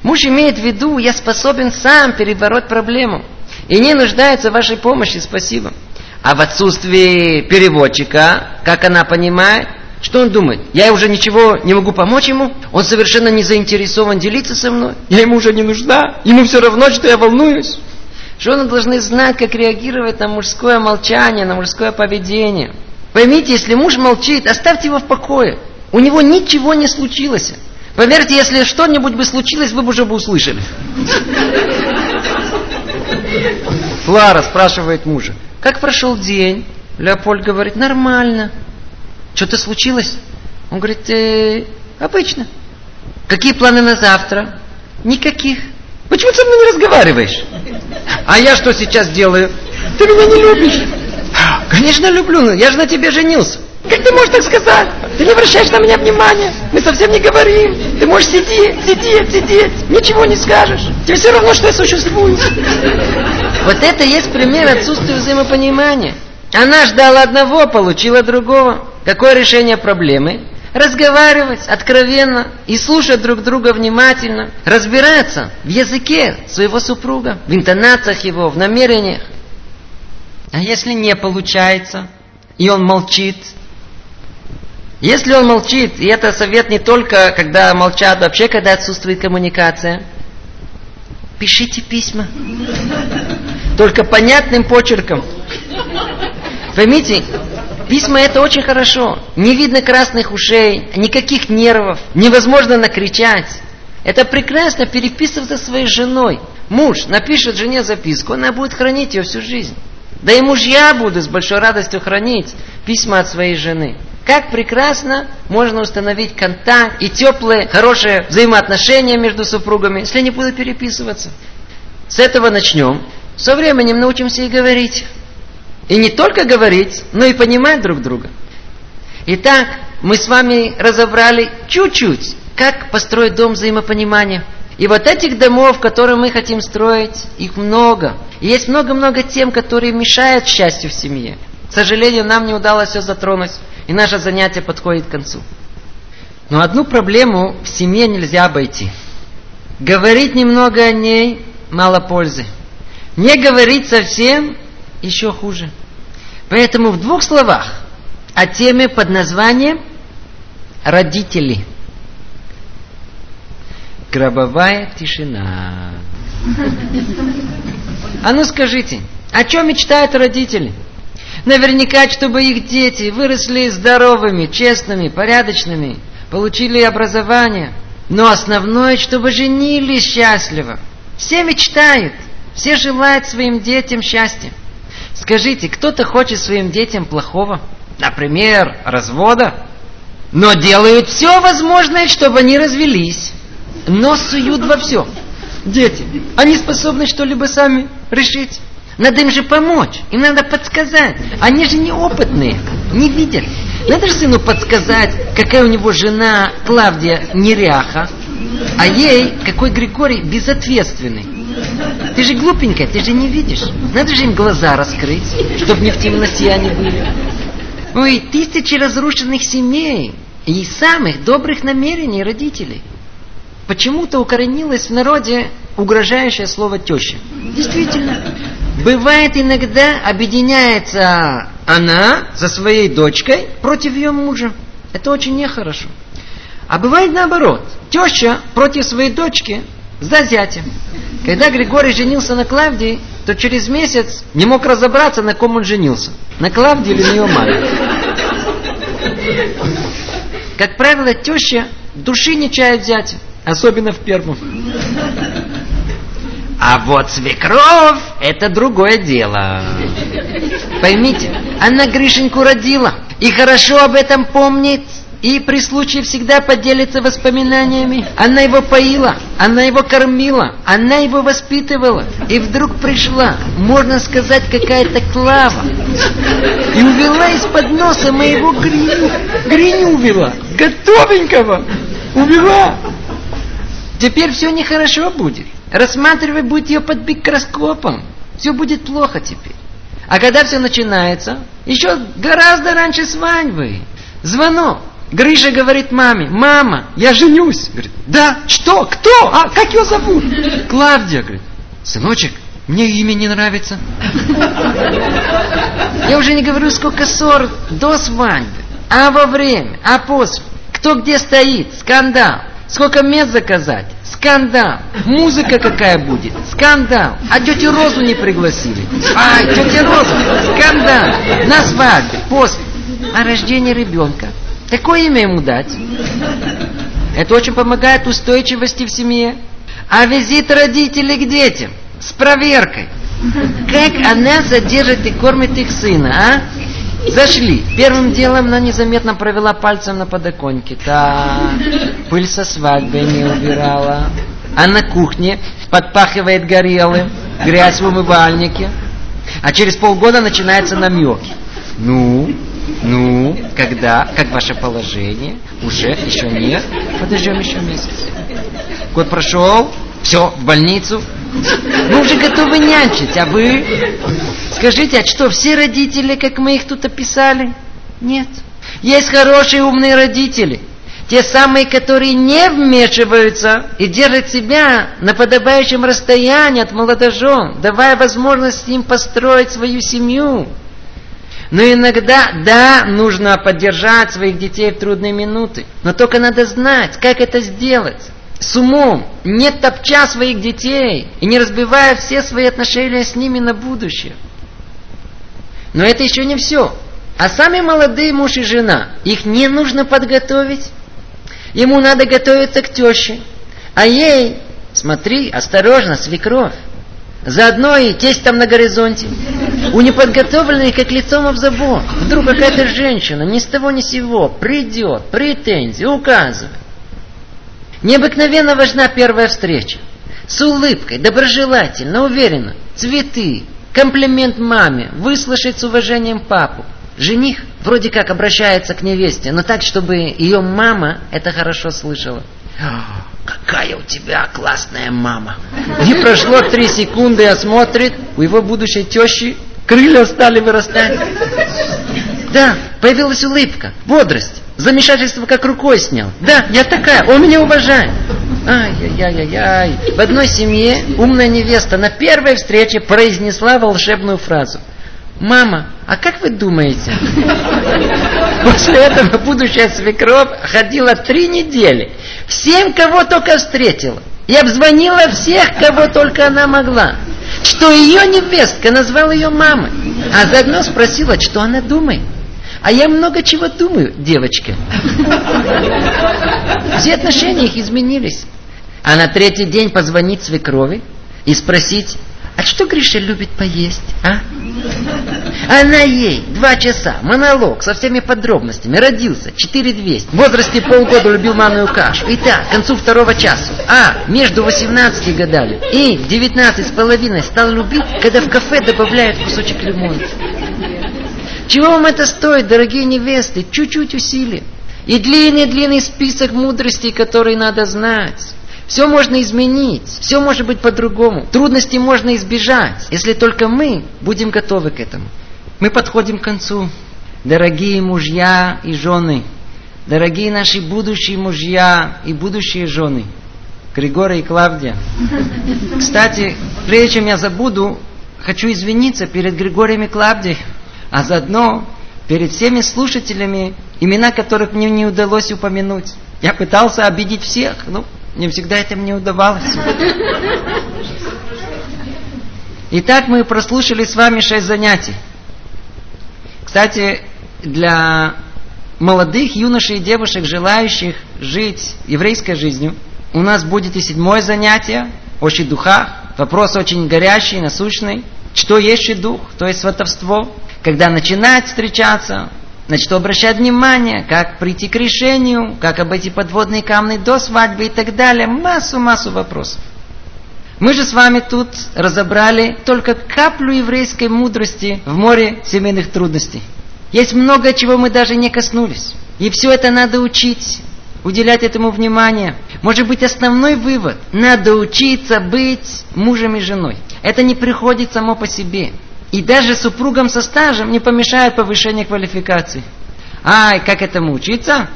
Муж имеет в виду, я способен сам перебороть проблему. И не нуждается в вашей помощи, спасибо. А в отсутствии переводчика, как она понимает, что он думает? Я уже ничего не могу помочь ему? Он совершенно не заинтересован делиться со мной? Я ему уже не нужна? Ему все равно, что я волнуюсь? Жены должны знать, как реагировать на мужское молчание, на мужское поведение. Поймите, если муж молчит, оставьте его в покое. У него ничего не случилось. Поверьте, если что-нибудь бы случилось, вы бы уже бы услышали. Клара спрашивает мужа, как прошел день? Леопольд говорит, нормально. Что-то случилось? Он говорит, э, обычно. Какие планы на завтра? Никаких. Почему ты со мной не разговариваешь? А я что сейчас делаю? Ты меня не любишь. Конечно люблю, но я же на тебе женился. Как ты можешь так сказать? Ты не обращаешь на меня внимания. Мы совсем не говорим. Ты можешь сидеть, сидеть, сидеть. Ничего не скажешь. Тебе все равно, что я существую. Вот это есть пример отсутствия взаимопонимания. Она ждала одного, получила другого. Какое решение проблемы? Разговаривать откровенно и слушать друг друга внимательно. Разбираться в языке своего супруга, в интонациях его, в намерениях. А если не получается, и он молчит, если он молчит, и это совет не только, когда молчат, вообще, когда отсутствует коммуникация, пишите письма. Только понятным почерком. Поймите, письма это очень хорошо. Не видно красных ушей, никаких нервов, невозможно накричать. Это прекрасно переписываться своей женой. Муж напишет жене записку, она будет хранить ее всю жизнь. Да и мужья будут с большой радостью хранить письма от своей жены. Как прекрасно можно установить контакт и теплые, хорошие взаимоотношения между супругами, если они будут переписываться. С этого начнем. Со временем научимся и говорить. И не только говорить, но и понимать друг друга. Итак, мы с вами разобрали чуть-чуть, как построить дом взаимопонимания. И вот этих домов, которые мы хотим строить, их много. И есть много-много тем, которые мешают счастью в семье. К сожалению, нам не удалось все затронуть, и наше занятие подходит к концу. Но одну проблему в семье нельзя обойти. Говорить немного о ней мало пользы. Не говорить совсем еще хуже. Поэтому в двух словах о теме под названием «Родители». Гробовая тишина. А ну скажите, о чем мечтают родители? Наверняка, чтобы их дети выросли здоровыми, честными, порядочными, получили образование. Но основное, чтобы женились счастливо. Все мечтают, все желают своим детям счастья. Скажите, кто-то хочет своим детям плохого? Например, развода? Но делают все возможное, чтобы они развелись. Но суют во все. Дети, они способны что-либо сами решить. Надо им же помочь, им надо подсказать. Они же неопытные, не видят. Надо же сыну подсказать, какая у него жена Клавдия неряха, а ей какой Григорий безответственный. Ты же глупенькая, ты же не видишь. Надо же им глаза раскрыть, чтобы не в темноте они были. Ой, тысячи разрушенных семей и самых добрых намерений родителей. Почему-то укоренилось в народе угрожающее слово теща. Действительно, бывает иногда объединяется она со своей дочкой против ее мужа. Это очень нехорошо. А бывает наоборот. Теща против своей дочки за зятем. Когда Григорий женился на Клавдии, то через месяц не мог разобраться, на ком он женился. На Клавдии или на ее маме. Как правило, теща души не чает зятя, особенно в первом. А вот свекровь – это другое дело. Поймите, она Гришеньку родила и хорошо об этом помнит – и при случае всегда поделится воспоминаниями. Она его поила, она его кормила, она его воспитывала. И вдруг пришла, можно сказать, какая-то клава. И увела из-под носа моего гриню. Гриню увела, готовенького. Увела. Теперь все нехорошо будет. Рассматривать будет ее под микроскопом. Все будет плохо теперь. А когда все начинается, еще гораздо раньше свадьбы, Звонок. Гриша говорит маме, мама, я женюсь. Говорит, да, что, кто, а как его зовут? Клавдия, говорит, сыночек, мне имя не нравится. Я уже не говорю, сколько ссор до свадьбы, а во время, а после. Кто где стоит, скандал. Сколько мест заказать, скандал. Музыка какая будет, скандал. А тетю Розу не пригласили. А, тетя Роза, скандал. На свадьбе, после. А рождение ребенка, Какое имя ему дать? Это очень помогает устойчивости в семье. А визит родителей к детям с проверкой. Как она содержит и кормит их сына, а? Зашли. Первым делом она незаметно провела пальцем на подоконнике. Так, пыль со свадьбы не убирала. А на кухне подпахивает горелым, грязь в умывальнике. А через полгода начинается намеки. Ну, ну, когда? Как ваше положение? Уже? Еще нет? Подождем еще месяц. Год прошел, все, в больницу. Мы уже готовы нянчить, а вы? Скажите, а что, все родители, как мы их тут описали? Нет. Есть хорошие умные родители. Те самые, которые не вмешиваются и держат себя на подобающем расстоянии от молодожен, давая возможность им построить свою семью. Но иногда, да, нужно поддержать своих детей в трудные минуты. Но только надо знать, как это сделать. С умом, не топча своих детей и не разбивая все свои отношения с ними на будущее. Но это еще не все. А сами молодые муж и жена, их не нужно подготовить. Ему надо готовиться к теще. А ей, смотри, осторожно, свекровь. Заодно и тесть там на горизонте. У неподготовленных как лицом об забор. Вдруг какая-то женщина ни с того ни сего придет, претензии, указывает. Необыкновенно важна первая встреча. С улыбкой, доброжелательно, уверенно. Цветы, комплимент маме, выслушать с уважением папу. Жених вроде как обращается к невесте, но так, чтобы ее мама это хорошо слышала. Какая у тебя классная мама. Не прошло три секунды, а смотрит, у его будущей тещи крылья стали вырастать. Да, появилась улыбка, бодрость. Замешательство как рукой снял. Да, я такая, он меня уважает. Ай-яй-яй-яй. В одной семье умная невеста на первой встрече произнесла волшебную фразу. Мама, а как вы думаете? После этого будущая свекровь ходила три недели. Всем, кого только встретила. И обзвонила всех, кого только она могла. Что ее невестка назвала ее мамой. А заодно спросила, что она думает. А я много чего думаю, девочка. Все отношения их изменились. А на третий день позвонить свекрови и спросить, а что Гриша любит поесть, а? Она ей два часа, монолог со всеми подробностями. Родился, 4200. В возрасте полгода любил манную кашу. Итак, к концу второго часа. А, между 18 годами и 19 с половиной стал любить, когда в кафе добавляют кусочек лимона. Чего вам это стоит, дорогие невесты? Чуть-чуть усилий. И длинный-длинный список мудростей, которые надо знать. Все можно изменить, все может быть по-другому. Трудностей можно избежать, если только мы будем готовы к этому. Мы подходим к концу. Дорогие мужья и жены, дорогие наши будущие мужья и будущие жены, Григорий и Клавдия. (laughs) Кстати, прежде чем я забуду, хочу извиниться перед Григорием и Клавдией, а заодно перед всеми слушателями, имена которых мне не удалось упомянуть. Я пытался обидеть всех, но не всегда это мне удавалось. Итак, мы прослушали с вами шесть занятий. Кстати, для молодых юношей и девушек, желающих жить еврейской жизнью, у нас будет и седьмое занятие, очень духа. Вопрос очень горячий, насущный. Что есть дух, то есть сватовство. Когда начинает встречаться, на что обращать внимание, как прийти к решению, как обойти подводные камни до свадьбы и так далее. Массу-массу вопросов. Мы же с вами тут разобрали только каплю еврейской мудрости в море семейных трудностей. Есть много чего мы даже не коснулись. И все это надо учить, уделять этому внимание. Может быть, основной вывод – надо учиться быть мужем и женой. Это не приходит само по себе. И даже супругам со стажем не помешает повышение квалификации. Ай, как этому учиться?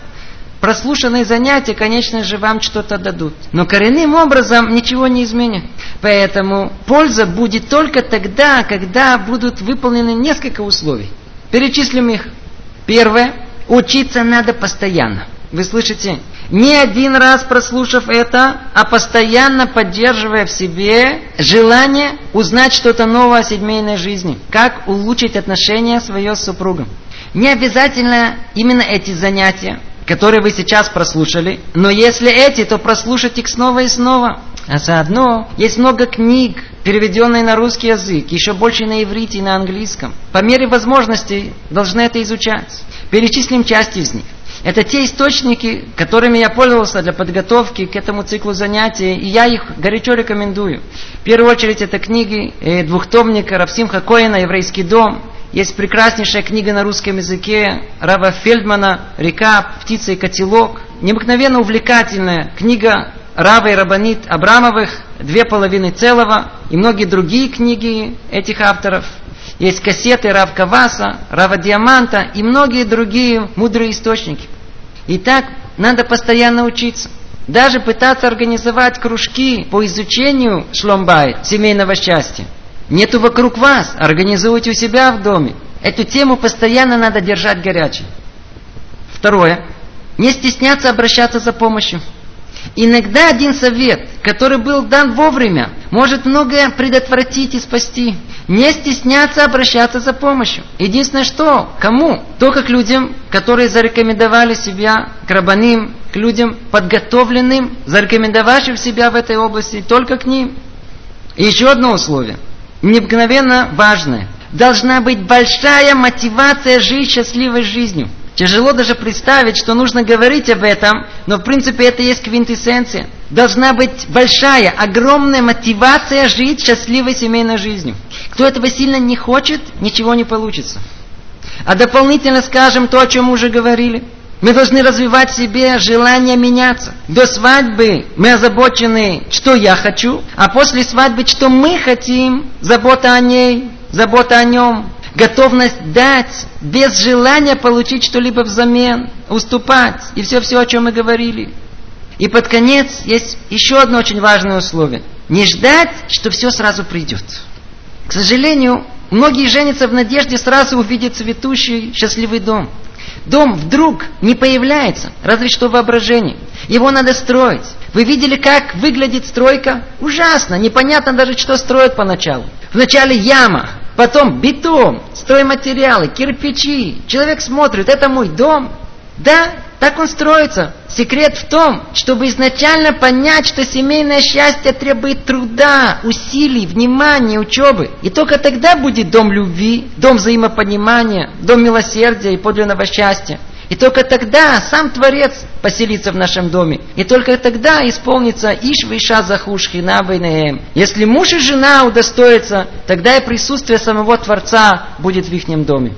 прослушанные занятия, конечно же, вам что-то дадут. Но коренным образом ничего не изменят. Поэтому польза будет только тогда, когда будут выполнены несколько условий. Перечислим их. Первое. Учиться надо постоянно. Вы слышите? Не один раз прослушав это, а постоянно поддерживая в себе желание узнать что-то новое о семейной жизни. Как улучшить отношения свое с супругом. Не обязательно именно эти занятия которые вы сейчас прослушали, но если эти, то прослушать их снова и снова. А заодно есть много книг, переведенные на русский язык, еще больше на иврите и на английском. По мере возможностей должны это изучать. Перечислим часть из них. Это те источники, которыми я пользовался для подготовки к этому циклу занятий, и я их горячо рекомендую. В первую очередь это книги э, двухтомника Равсимха Коина «Еврейский дом», есть прекраснейшая книга на русском языке Рава Фельдмана «Река, птица и котелок». Необыкновенно увлекательная книга Рава и Рабанит Абрамовых «Две половины целого» и многие другие книги этих авторов. Есть кассеты Рав Каваса, Рава Диаманта и многие другие мудрые источники. Итак, надо постоянно учиться. Даже пытаться организовать кружки по изучению шломбай, семейного счастья. Нету вокруг вас, организуйте у себя в доме. Эту тему постоянно надо держать горячей. Второе. Не стесняться обращаться за помощью. Иногда один совет, который был дан вовремя, может многое предотвратить и спасти. Не стесняться обращаться за помощью. Единственное что, кому? Только к людям, которые зарекомендовали себя, к рабаним, к людям подготовленным, зарекомендовавшим себя в этой области, только к ним. И еще одно условие необыкновенно важное. Должна быть большая мотивация жить счастливой жизнью. Тяжело даже представить, что нужно говорить об этом, но в принципе это есть квинтэссенция. Должна быть большая, огромная мотивация жить счастливой семейной жизнью. Кто этого сильно не хочет, ничего не получится. А дополнительно скажем то, о чем мы уже говорили – мы должны развивать в себе желание меняться. До свадьбы мы озабочены, что я хочу, а после свадьбы, что мы хотим, забота о ней, забота о нем, готовность дать, без желания получить что-либо взамен, уступать, и все-все, о чем мы говорили. И под конец есть еще одно очень важное условие. Не ждать, что все сразу придет. К сожалению, многие женятся в надежде сразу увидеть цветущий, счастливый дом. Дом вдруг не появляется, разве что воображение. Его надо строить. Вы видели, как выглядит стройка? Ужасно, непонятно даже, что строят поначалу. Вначале яма, потом бетон, стройматериалы, кирпичи. Человек смотрит, это мой дом. Да, так он строится. Секрет в том, чтобы изначально понять, что семейное счастье требует труда, усилий, внимания, учебы. И только тогда будет дом любви, дом взаимопонимания, дом милосердия и подлинного счастья. И только тогда сам Творец поселится в нашем доме. И только тогда исполнится Иш Виша Захуш Хинабайнеем. Если муж и жена удостоятся, тогда и присутствие самого Творца будет в их доме.